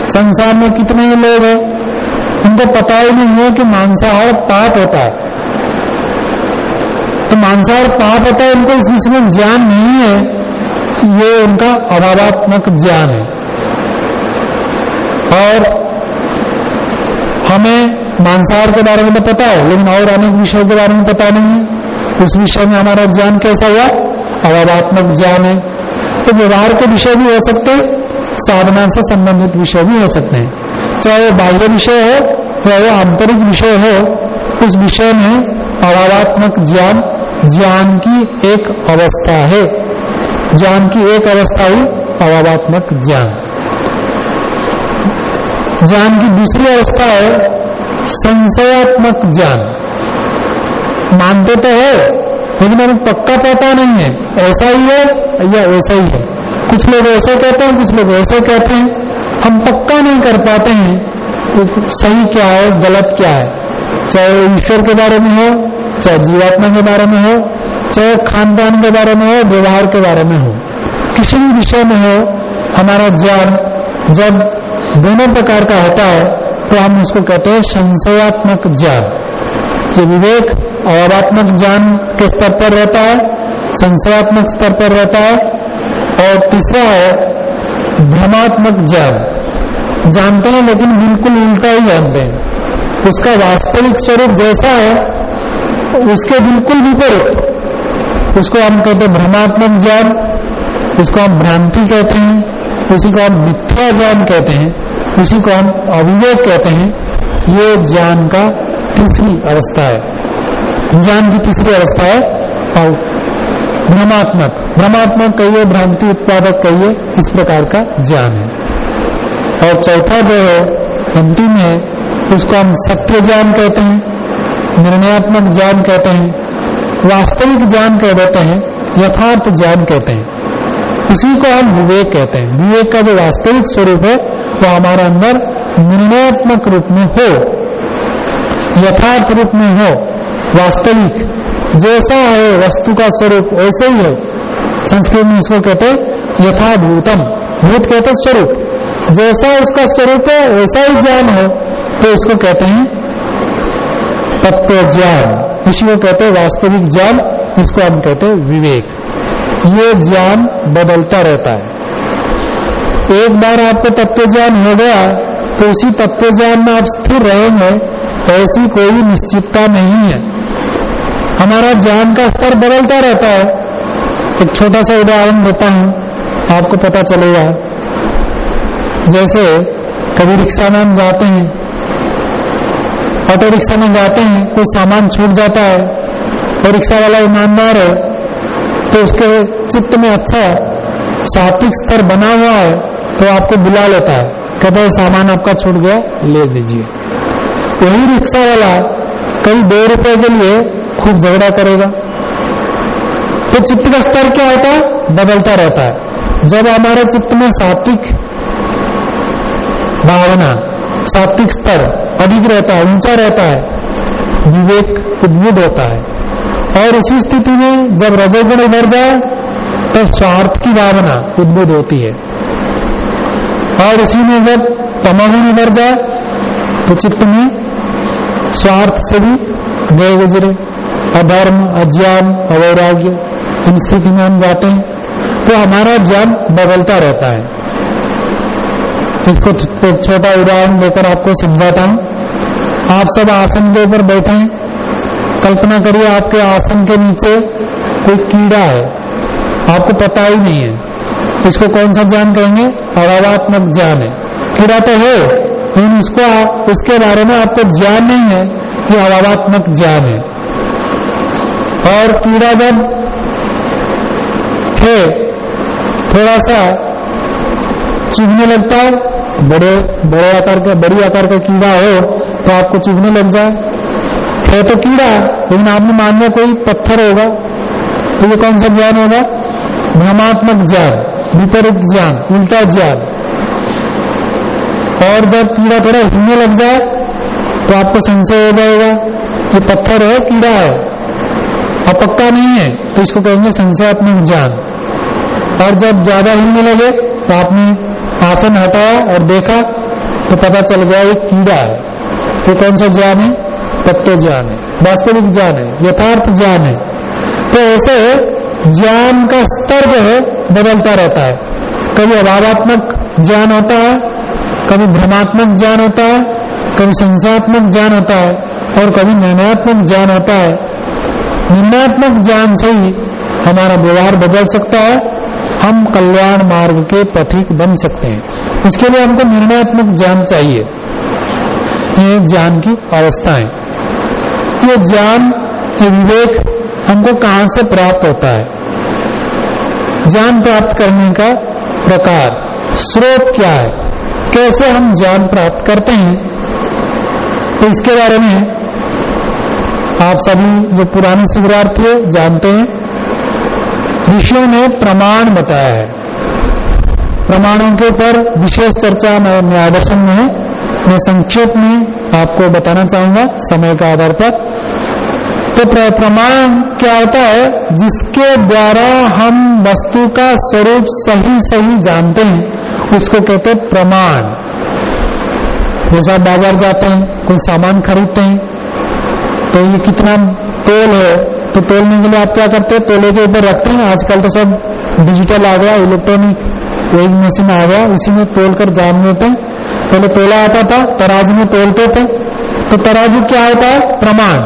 संसार में कितने ही लोग हैं, उनको पता ही नहीं है कि मांसाहार पाप होता है। तो मांसाहार पाप होता है, उनको इस विषय में ज्ञान नहीं है, ये उनका अभावात्मक ज्ञान है। और हमें मांसाहार के बारे में तो पता है, लेकिन और अनेक विषयों के बारे में पता नहीं है। उस विषय में हमारा ज्ञान कैसा हुआ? अभावात्मक ज्ञान है। तो व्यवहार के विषय भी हो सकते साधना से संबंधित विषय भी हो सकते हैं। चाहे वो बाह्य विषय हो, चाहे वो आंतरिक विषय हो, उस विषय में अभावात्मक ज्ञान ज्ञान की एक अवस्था है। ज्ञान की एक अवस्था हुई अभावात्मक ज्ञान। ज्ञान की दूसरी अवस्था है संशयात्मक ज्ञान। मानते तो है लेकिन हमें पक्का पता नहीं है। ऐसा ही है, या वैसा ही है। कुछ लोग ऐसे कहते हैं, कुछ लोग ऐसे कहते हैं। हम पक्का नहीं कर पाते हैं तो सही क्या है, गलत क्या है। चाहे ईश्वर के बारे में हो, चाहे जीवात्मा के बारे में हो, चाहे खान पान के बारे में हो, व्यवहार के बारे में हो। किसी भी विषय में हो, हमारा ज्ञान जब दोनों प्रकार का होता है तो हम उसको कहते हैं संशयात्मक ज्ञान। ये विवेक अभावात्मक ज्ञान के स्तर पर रहता है? संशयात्मक स्तर पर रहता है। और तीसरा है, भ्रमात्मक ज्ञान। जानते हैं लेकिन बिल्कुल उल्टा ही जानते हैं। उसका वास्तविक स्वरूप जैसा है, उसके बिल्कुल विपरीत। उसको हम कहते हैं भ्रमात्मक ज्ञान। उसको हम भ्रांति कहते हैं। उसी को हम मिथ्या ज्ञान कहते हैं। उसी को हम अविवेक कहते हैं। ये ज्ञान का तीसरी अवस्था है। ज्ञान की तीसरी अवस्था है और भ्रमात्मक। भ्रमात्मक कहिए, भ्रांति उत्पादक कहिए, इस प्रकार का ज्ञान है। और चौथा जो है, अंतिम है, उसको हम सत्य ज्ञान कहते हैं, निर्णयात्मक ज्ञान कहते हैं, वास्तविक ज्ञान कह देते हैं, यथार्थ ज्ञान कहते हैं। उसी को हम विवेक कहते हैं। विवेक का जो वास्तविक स्वरूप है, वो हमारे अंदर निर्णयात्मक रूप में हो, यथार्थ रूप में हो। वास्तविक। जैसा है, वस्तु का स्वरूप, वैसे ही है। संस्कृत में इसको कहते यथाभूतम। भूत कहते स्वरूप। जैसा उसका स्वरूप है, वैसा ही ज्ञान है। तो इसको कहते हैं तत्व ज्ञान। इसी को कहते हैं वास्तविक ज्ञान इसको हम कहते हैं विवेक। ये ज्ञान बदलता रहता है। एक बार आपको तत्व ज्ञान हो गया तो उसी तत्व ज्ञान में आप स्थिर रहेंगे, ऐसी कोई निश्चितता नहीं है। हमारा ज्ञान का स्तर बदलता रहता है। एक छोटा सा उदाहरण देता हूँ, आपको पता चलेगा। जैसे कभी रिक्शा में हम जाते हैं, ऑटो रिक्शा में जाते हैं, कोई सामान छूट जाता है और रिक्शा वाला ईमानदार है तो उसके चित्त में अच्छा सात्विक स्तर बना हुआ है तो आपको बुला लेता है। कहता है सामान आपका छूट गया, ले लीजिए वही रिक्शा वाला कई दो रुपए के लिए खूब झगड़ा करेगा। तो चित्त का स्तर क्या होता है? बदलता रहता है। जब हमारे चित्त में सात्विक भावना, सात्विक स्तर अधिक रहता है, ऊँचा रहता है, विवेक उद्भुत होता है। और इसी स्थिति में जब रजोगुण उभर जाए तो स्वार्थ की भावना उद्भुत होती है। और इसी में जब तमागुण उभर जाए तो चित्त में स्वार्थ से भी गए गुजरे। अधर्म, अज्ञान, अवैराग्य, इन स्थिति में हम जाते हैं तो हमारा ज्ञान बदलता रहता है। इसको एक छोटा उदाहरण देकर आपको समझाता हूँ। आप सब आसन के ऊपर बैठे हैं। कल्पना करिए आपके आसन के नीचे कोई कीड़ा है। आपको पता ही नहीं है। इसको कौन सा ज्ञान कहेंगे? अभावात्मक ज्ञान है। कीड़ा तो है, लेकिन उसको उसके बारे में आपको ज्ञान नहीं है ये अभावात्मक ज्ञान है। और कीड़ा जब है थोड़ा सा चुभने लगता है, बड़े बड़े आकार का, बड़ी आकार का कीड़ा हो तो आपको चुभने लग जाए। है तो कीड़ा, लेकिन आपने मान लिया कोई पत्थर होगा तो ये कौन सा ज्ञान होगा? भ्रमात्मक ज्ञान, विपरीत ज्ञान, उल्टा ज्ञान। और जब कीड़ा थोड़ा हिलने लग जाए तो आपको संशय हो जाएगा ये पत्थर है, कीड़ा है। और पक्का नहीं है तो इसको कहेंगे संशयात्मक ज्ञान और जब ज़्यादा हिलने लगे तो आपने आसन हटाया और देखा तो पता चल गया ये कीड़ा है। तो कौन सा ज्ञान है? तत्व ज्ञान है। वास्तविक ज्ञान है, यथार्थ ज्ञान है। तो ऐसे ज्ञान का स्तर जो है, बदलता रहता है। कभी अभावात्मक ज्ञान होता है, कभी भ्रमात्मक ज्ञान होता है, कभी संसात्मक ज्ञान होता है, और कभी निर्णयात्मक ज्ञान होता है। निर्णयात्मक ज्ञान से ही हमारा व्यवहार बदल सकता है, हम कल्याण मार्ग के पथिक बन सकते हैं। इसके लिए हमको निर्णयात्मक ज्ञान चाहिए। ये ज्ञान की अवस्था है। ये ज्ञान, ये विवेक हमको कहाँ से प्राप्त होता है? ज्ञान प्राप्त करने का प्रकार, स्रोत क्या है? कैसे हम ज्ञान प्राप्त करते हैं? तो इसके बारे में आप सभी जो पुराने शिविरार्थी है, जानते हैं, ऋषियों ने प्रमाण बताया है। प्रमाणों के ऊपर विशेष चर्चा न्याय दर्शन में है। मैं संक्षेप में आपको बताना चाहूँगा समय के आधार पर। तो प्रमाण क्या होता है? जिसके द्वारा हम वस्तु का स्वरूप सही सही जानते हैं, उसको कहते हैं प्रमाण। जैसा बाज़ार जाते हैं, कोई सामान खरीदते हैं तो ये कितना तोल है? तो तोलने के लिए आप क्या करते हैं? तोले के ऊपर रखते हैं। आजकल तो सब डिजिटल आ गया इलेक्ट्रॉनिक वेइंग मशीन आ गया। उसी में तोल कर जान लेते पहले तोला आता था, तराजू में तोलते थे। तो तराजू क्या होता है? प्रमाण।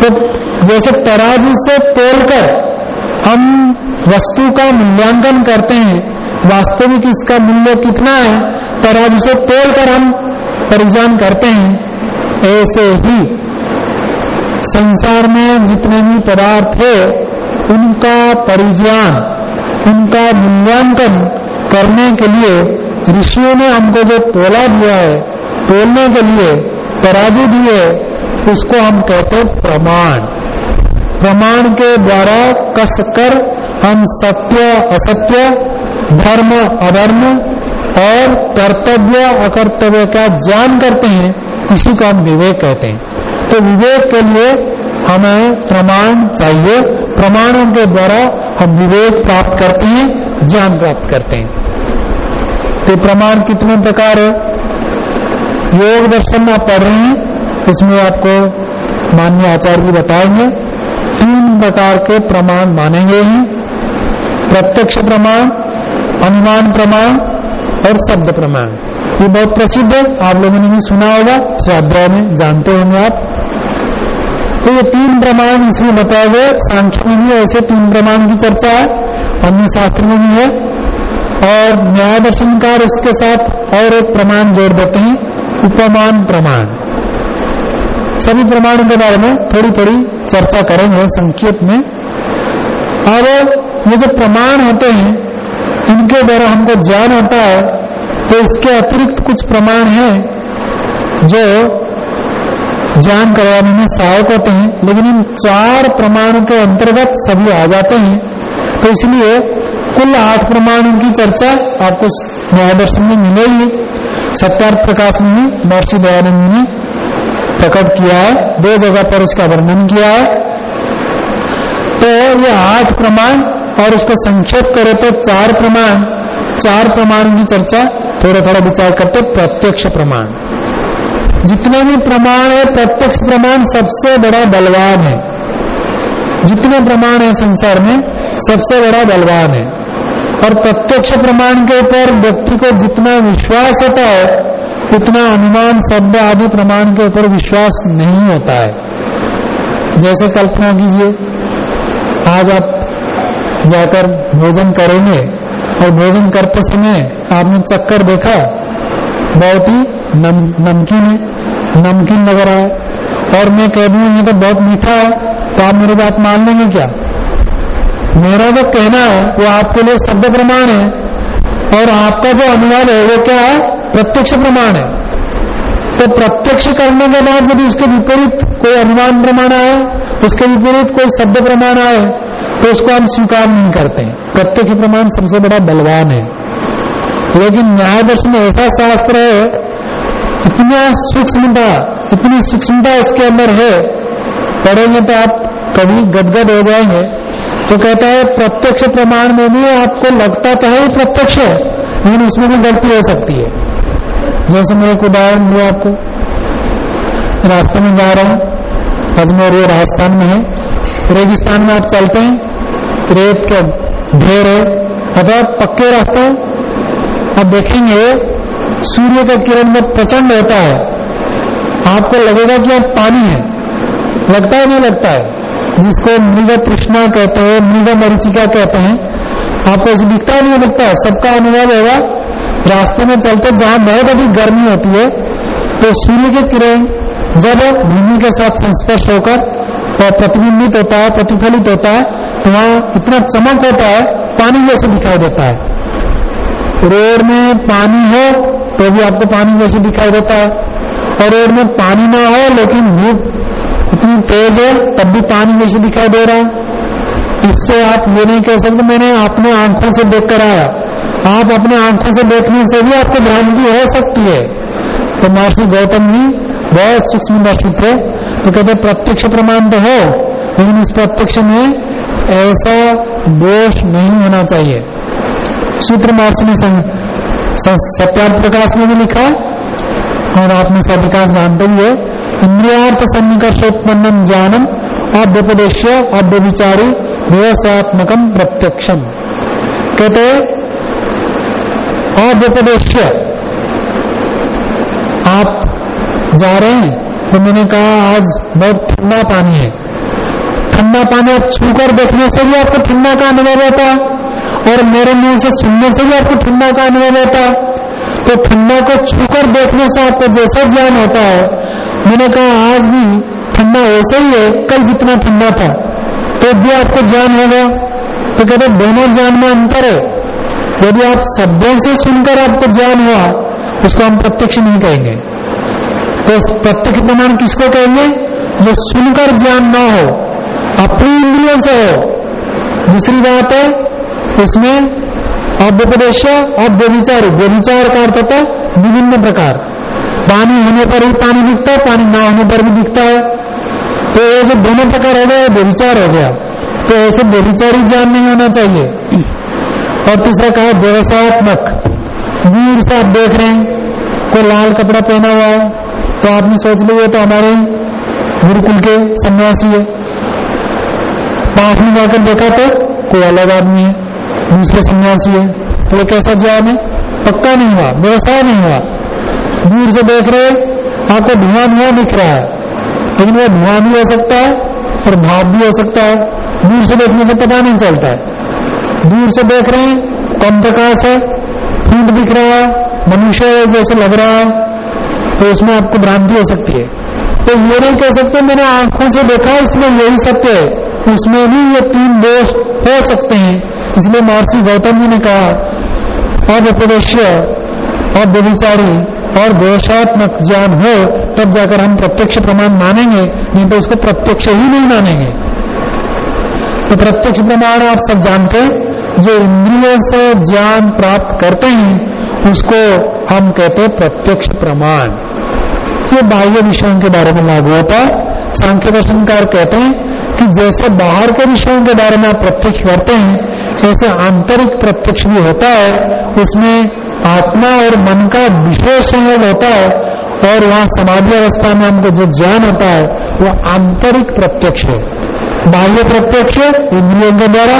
तो जैसे तराजू से तोलकर हम वस्तु का मूल्यांकन करते हैं, वास्तविक इसका मूल्य कितना है? तराजू से तोलकर हम परिजान करते हैं। ऐसे ही संसार में जितने भी पदार्थ है, उनका परिज्ञान, उनका मूल्यांकन करने के लिए ऋषियों ने हमको जो तोला दिया है, तोलने के लिए तराजू दिए उसको हम कहते प्रमाण। प्रमाण के द्वारा कस कर हम सत्य, असत्य, धर्म, अधर्म और कर्तव्य, अकर्तव्य का ज्ञान करते हैं, इसी को हम विवेक कहते हैं। तो विवेक के लिए हमें प्रमाण चाहिए। प्रमाणों के द्वारा हम विवेक प्राप्त करते हैं, ज्ञान प्राप्त करते हैं। तो प्रमाण कितने प्रकार है? योग दर्शन आप पढ़ रहे हैं, इसमें आपको मान्य आचार्य जी बताएँगे। तीन प्रकार के प्रमाण माने गए हैं। प्रत्यक्ष प्रमाण, अनुमान प्रमाण और शब्द प्रमाण। ये बहुत प्रसिद्ध है, आप लोगों ने भी सुना होगा स्वाध्याय में जानते होंगे आप। तो ये तीन प्रमाण इसमें बताए गए सांख्य में भी ऐसे तीन प्रमाण की चर्चा है, अन्य शास्त्र में भी है। और न्याय दर्शनकार उसके साथ और एक प्रमाण जोड़ देते हैं, उपमान प्रमाण। सभी प्रमाणों के बारे में थोड़ी थोड़ी चर्चा करेंगे संक्षेप में। और ये जो प्रमाण होते हैं, इनके द्वारा हमको ज्ञान होता है तो इसके अतिरिक्त कुछ प्रमाण हैं, जो ज्ञान करवाने में सहायक होते हैं, लेकिन इन चार प्रमाणों के अंतर्गत सभी आ जाते हैं। तो इसलिए कुल आठ प्रमाणों की चर्चा आपको न्याय में मिलेगी। सत्यार्थ प्रकाश में महर्षि दयानंद ने प्रकट किया है, दो जगह पर उसका वर्णन किया है। तो ये आठ प्रमाण और उसको संक्षेप करे तो चार प्रमाण चार प्रमाण की चर्चा थोड़ा थोड़ा विचार करते, प्रत्यक्ष प्रमाण। जितने भी प्रमाण है प्रत्यक्ष प्रमाण सबसे बड़ा बलवान है। जितने प्रमाण है संसार में सबसे बड़ा बलवान है। और प्रत्यक्ष प्रमाण के ऊपर व्यक्ति को जितना विश्वास होता है उतना अनुमान शब्द आदि प्रमाण के ऊपर विश्वास नहीं होता है। जैसे कल्पना कीजिए आज आप जाकर भोजन करेंगे और भोजन करते समय आपने चक्कर देखा बहुत ही नम, नमकीन है। नमकीन लग रहा है। और मैं कह दू, ये तो बहुत मीठा है तो आप मेरी बात मान लेंगे क्या? मेरा जो कहना है, वो आपके लिए शब्द प्रमाण है, और आपका जो अनुवाद है, वो क्या है? प्रत्यक्ष प्रमाण है। तो प्रत्यक्ष करने के बाद यदि उसके विपरीत कोई अनुमान प्रमाण आए, उसके विपरीत कोई शब्द प्रमाण आए तो उसको हम स्वीकार नहीं करते प्रत्यक्ष प्रमाण सबसे बड़ा बलवान है। लेकिन न्याय दर्शन ऐसा शास्त्र है इतना सूक्ष्मता इतनी सूक्ष्मता इसके अंदर है? पढ़ेंगे तो आप कभी गदगद हो जाएँगे। तो कहता है, प्रत्यक्ष प्रमाण में भी आपको लगता तो है प्रत्यक्ष है, लेकिन उसमें भी गलती हो सकती है। जैसे मैं एक उदाहरण दूँ आपको। रास्ते में जा रहा हूँ, अजमेर ये राजस्थान में है। रेगिस्तान में आप चलते हैं, रेत के ढेर है अथवा पक्के रास्ते आप देखेंगे सूर्य का किरण जब प्रचंड होता है। आपको लगेगा कि आप पानी है। लगता है, नहीं लगता है? जिसको मृग तृष्णा कहते हैं, मृग मरीचिका कहते हैं, आपको ऐसे दिखता नहीं लगता है? सबका अनुभव होगा। रास्ते में चलते जहाँ बहुत अधिक गर्मी होती है तो सूर्य के किरण जब भूमि के साथ संस्पर्श होकर और प्रतिबिंबित होता है, प्रतिफलित होता है तो वहाँ इतना चमक होता है, पानी जैसे दिखाई देता है। रोड में पानी हो तो भी आपको पानी जैसे दिखाई देता है। और रोड में पानी ना हो, लेकिन धूप इतनी तेज है, तब भी पानी जैसे दिखाई दे रहा है। इससे आप ये नहीं कह सकते, मैंने अपने आँखों से देख कर आया। आप अपने आँखों से देखने से भी आपको भ्रांति हो सकती है। तो महर्षि गौतम जी बहुत सूक्ष्म दर्शित थे। तो कहते, प्रत्यक्ष प्रमाण तो हो, लेकिन इस प्रत्यक्ष में ऐसा दोष नहीं होना चाहिए। सूत्र महर्षि ने सत्यार्थ प्रकाश में भी लिखा है, और आप में से विकास जानते ही है इंद्रियार्थ सन्निकर्षोत्पन्नम ज्ञानम अव्यपदेश अव्यविचारी व्यवसात्मकम प्रत्यक्षम। कहते अव्यपदेश आप जा रहे हैं तो मैंने कहा, आज बहुत ठंडा पानी है। ठंडा पानी आप छूकर देखने से भी आपको ठंडा का अनुभव होता है। और मेरे मुँह से सुनने से भी आपको ठंडा का अनुभव होता है। तो ठंडा को छूकर देखने से आपको जैसा ज्ञान होता है, मैंने कहा, आज भी ठंडा ऐसा ही है, कल जितना ठंडा था। तो भी आपको ज्ञान होगा। तो कहते दोनों ज्ञान में अंतर है। यदि आप शब्दों से सुनकर आपको ज्ञान हुआ, उसको हम प्रत्यक्ष नहीं कहेंगे। तो प्रत्यक्ष प्रमाण किसको कहेंगे? जो सुनकर ज्ञान ना हो, अपनी इंद्रियों से हो। दूसरी बात है उसमें अव्यपदेश और व्यविचार व्यविचार का अर्थ होता है विभिन्न प्रकार। पानी होने पर भी पानी दिखता है, पानी ना होने पर भी दिखता है। तो ये जो दोनों प्रकार हो गया व्यविचार हो गया। तो ऐसे व्यविचारी ज्ञान नहीं होना चाहिए। और तीसरा कहा, व्यवसायत्मक। दूर से आप देख रहे हैं, कोई लाल कपड़ा पहना हुआ है तो आपने सोच लिया तो हमारे गुरुकुल के सन्यासी है। पास में जाकर देखा तो कोई अलग आदमी है। दूसरे सन्यासी है तो ये कैसा ज्ञान है? पक्का नहीं हुआ व्यवसाय नहीं हुआ। दूर से देख रहे आपको धुआँ धुआँ दिख रहा है। लेकिन वह धुआँ भी हो सकता है और भाप भी हो सकता है। दूर से देखने से पता नहीं चलता है। दूर से देख रहे हैं कम प्रकाश है, फूट दिख रहा है, मनुष्य जैसे लग रहा है तो उसमें आपको भ्रांति हो सकती है। तो ये नहीं कह सकते, मैंने आँखों से देखा, इसमें यही सत्य है। उसमें भी ये तीन दोष हो सकते हैं। इसलिए महर्षि गौतम जी ने कहा अव्यपदेश्य अव्यविचारी और दोषात्मक ज्ञान हो, तब जाकर हम प्रत्यक्ष प्रमाण मानेंगे, नहीं तो उसको प्रत्यक्ष ही नहीं मानेंगे। तो प्रत्यक्ष प्रमाण आप सब जानते जो इंद्रियों से ज्ञान प्राप्त करते हैं, उसको हम कहते हैं प्रत्यक्ष प्रमाण। ये बाह्य विषयों के बारे में लागू होता है। सांख्य दर्शनकार कहते हैं कि जैसे बाहर के विषयों के बारे में आप प्रत्यक्ष करते हैं ऐसे आंतरिक प्रत्यक्ष भी होता है, उसमें आत्मा और मन का विशेष संयोग होता है, और वहाँ समाधि अवस्था में हमको जो ज्ञान होता है वह आंतरिक प्रत्यक्ष है। बाह्य प्रत्यक्ष, इंद्रियों के द्वारा,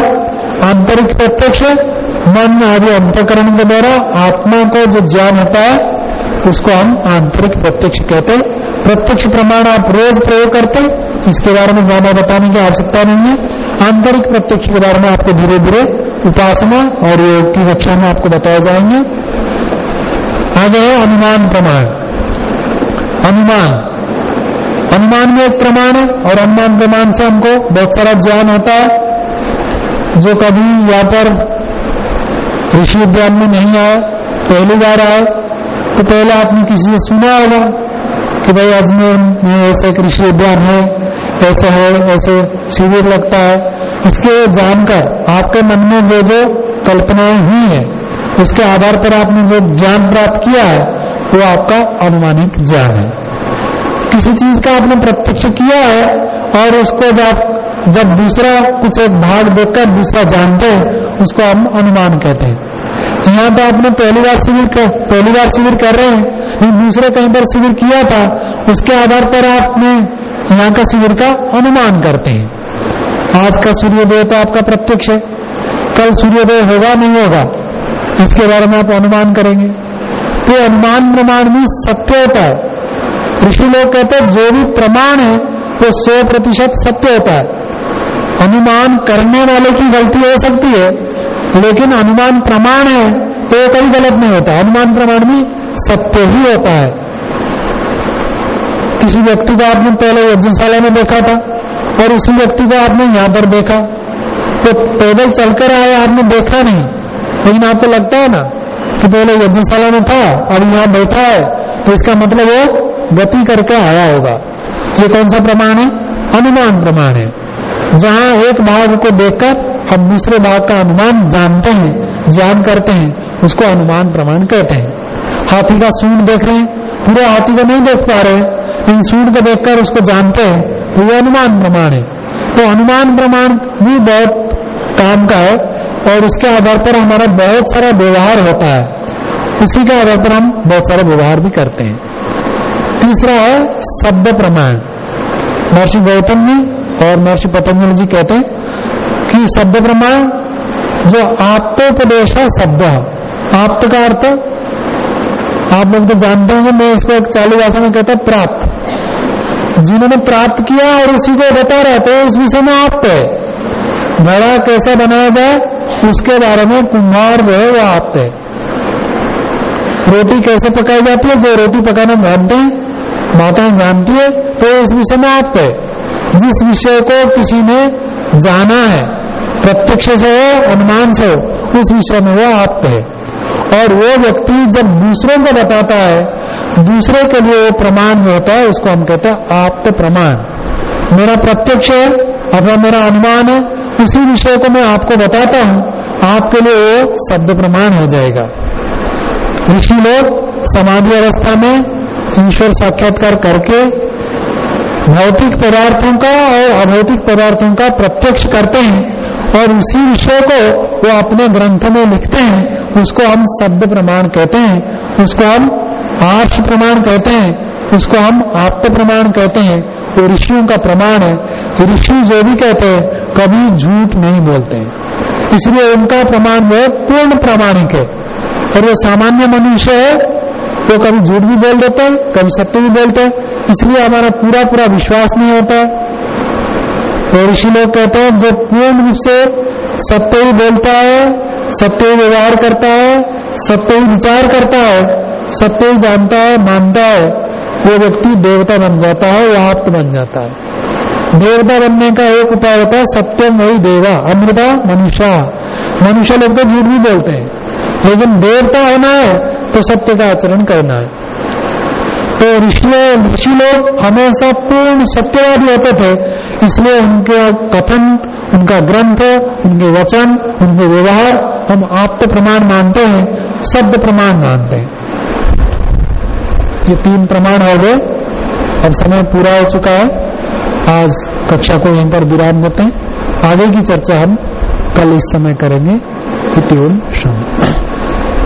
आंतरिक प्रत्यक्ष, मन आदि अंतकरण के द्वारा आत्मा को जो ज्ञान होता है, उसको हम आंतरिक प्रत्यक्ष कहते हैं। प्रत्यक्ष प्रमाण आप रोज प्रयोग करते इसके बारे में ज़्यादा बताने की आवश्यकता नहीं है। आंतरिक प्रत्यक्ष के बारे में आपको धीरे धीरे उपासना और योग की कक्षा में आपको बताए जाएँगे। आगे है अनुमान प्रमाण। अनुमान। अनुमान में एक प्रमाण है और अनुमान प्रमाण से हमको बहुत सारा ज्ञान होता है, जो कभी यहाँ पर ऋषि उद्यान में नहीं आया, पहली बार आए तो पहले आपने किसी से सुना होगा कि भाई अजमेर में ऐसे एक ऋषि उद्यान है ऐसे है, ऐसे शिविर लगता है। इसके जानकर आपके मन में जो जो कल्पनाएँ हुई है, उसके आधार पर आपने जो ज्ञान प्राप्त किया है, वो आपका अनुमानित ज्ञान है। किसी चीज़ का आपने प्रत्यक्ष किया है और उसको जब जब दूसरा कुछ एक भाग देखकर दूसरा जानते हैं, उसको हम अनुमान कहते हैं। यहाँ तो आपने पहली बार शिविर पहली बार शिविर कर रहे हैं। दूसरे कहीं पर शिविर किया था, उसके आधार पर आपने यहाँ का शिविर का अनुमान करते हैं। आज का सूर्योदय तो आपका प्रत्यक्ष है। कल सूर्योदय होगा नहीं होगा, इसके बारे में आप अनुमान करेंगे। तो अनुमान प्रमाण भी सत्य होता है। ऋषि लोग कहते हैं, जो भी प्रमाण है, वो सौ प्रतिशत सत्य होता है। अनुमान करने वाले की गलती हो सकती है, लेकिन अनुमान प्रमाण है तो कभी गलत नहीं होता। अनुमान प्रमाण भी सत्य ही होता है। किसी व्यक्ति को आपने पहले यज्ञशाला में देखा था और उसी व्यक्ति को आपने यहाँ पर देखा। तो पैदल चलकर आए, आपने देखा नहीं। लेकिन आपको लगता है ना कि पहले यज्ञशाला में था अब यहाँ बैठा है तो इसका मतलब वो गति करके आया होगा। ये कौन सा प्रमाण है? अनुमान प्रमाण है। जहाँ एक भाग को देखकर हम दूसरे भाग का अनुमान जानते हैं, ज्ञान करते हैं, उसको अनुमान प्रमाण कहते हैं। हाथी का सूंड देख रहे हैं, पूरे हाथी को नहीं देख पा रहे इन सूंड को देखकर उसको जानते हैं तो ये अनुमान प्रमाण है। तो अनुमान प्रमाण भी बहुत काम का है, और उसके आधार पर हमारा बहुत सारा व्यवहार होता है। उसी के आधार पर हम बहुत सारा व्यवहार भी करते हैं। तीसरा है शब्द प्रमाण। महर्षि गौतम जी और महर्षि पतंजलि जी कहते हैं कि शब्द प्रमाण जो आत्मोपदेश है, शब्द आप्त का अर्थ, आप लोग तो जानते होंगे, मैं इसको एक चालू भाषा में कहता हूँ प्राप्त। जिन्होंने प्राप्त किया और उसी को बता रहे थे, उस विषय में आप है। घड़ा कैसा बनाया जाए, उसके बारे में कुम्हार जो है वो आप है। रोटी कैसे पकाई जाती है? जो रोटी पकाना जानते माताएँ जानती है तो उस विषय में आप है। जिस विषय को किसी ने जाना है, प्रत्यक्ष से हो, अनुमान से हो, उस विषय में वो आप है। और वो व्यक्ति जब दूसरों को बताता है दूसरे के लिए वो प्रमाण जो होता है, उसको हम कहते हैं आप तो प्रमाण मेरा प्रत्यक्ष है, अथवा मेरा अनुमान है, उसी विषय को मैं आपको बताता हूँ, आपके लिए वो शब्द प्रमाण हो जाएगा। ऋषि लोग समाधि अवस्था में ईश्वर साक्षात्कार करके भौतिक पदार्थों का और अभौतिक पदार्थों का प्रत्यक्ष करते हैं और उसी विषय को वो अपने ग्रंथ में लिखते हैं, उसको हम शब्द प्रमाण कहते हैं, उसको हम आर्ष प्रमाण कहते हैं, उसको हम आप्त प्रमाण कहते हैं। वो ऋषियों का प्रमाण है। ऋषि जो भी कहते हैं, कभी झूठ नहीं बोलते हैं। इसलिए उनका प्रमाण जो है पूर्ण प्रामाणिक है। और वो सामान्य मनुष्य है, वो कभी झूठ भी बोल देते हैं, कभी सत्य भी बोलते हैं। इसलिए हमारा पूरा पूरा विश्वास नहीं होता। है तो ऋषि लोग कहते हैं, जो पूर्ण रूप से सत्य ही बोलता है, सत्य ही व्यवहार करता है, सत्य ही विचार करता है सत्य ही जानता है, मानता है, वो व्यक्ति देवता बन जाता है, वो आप्त बन जाता है। देवता बनने का एक उपाय होता है, सत्यम वही देवा, अमृता मनुष्य। मनुष्य लोग तो झूठ भी बोलते हैं। लेकिन देवता होना है तो सत्य का आचरण करना है। तो ऋषि ऋषि लोग हमेशा पूर्ण सत्यवादी होते थे, इसलिए उनके कथन, उनका ग्रंथ, उनके वचन, उनके व्यवहार हम आप्त प्रमाण मानते हैं शब्द प्रमाण मानते हैं। ये तीन प्रमाण हो गए। अब समय पूरा हो चुका है। आज कक्षा को यहीं पर विराम देते हैं। आगे की चर्चा हम कल इस समय करेंगे। इति शाम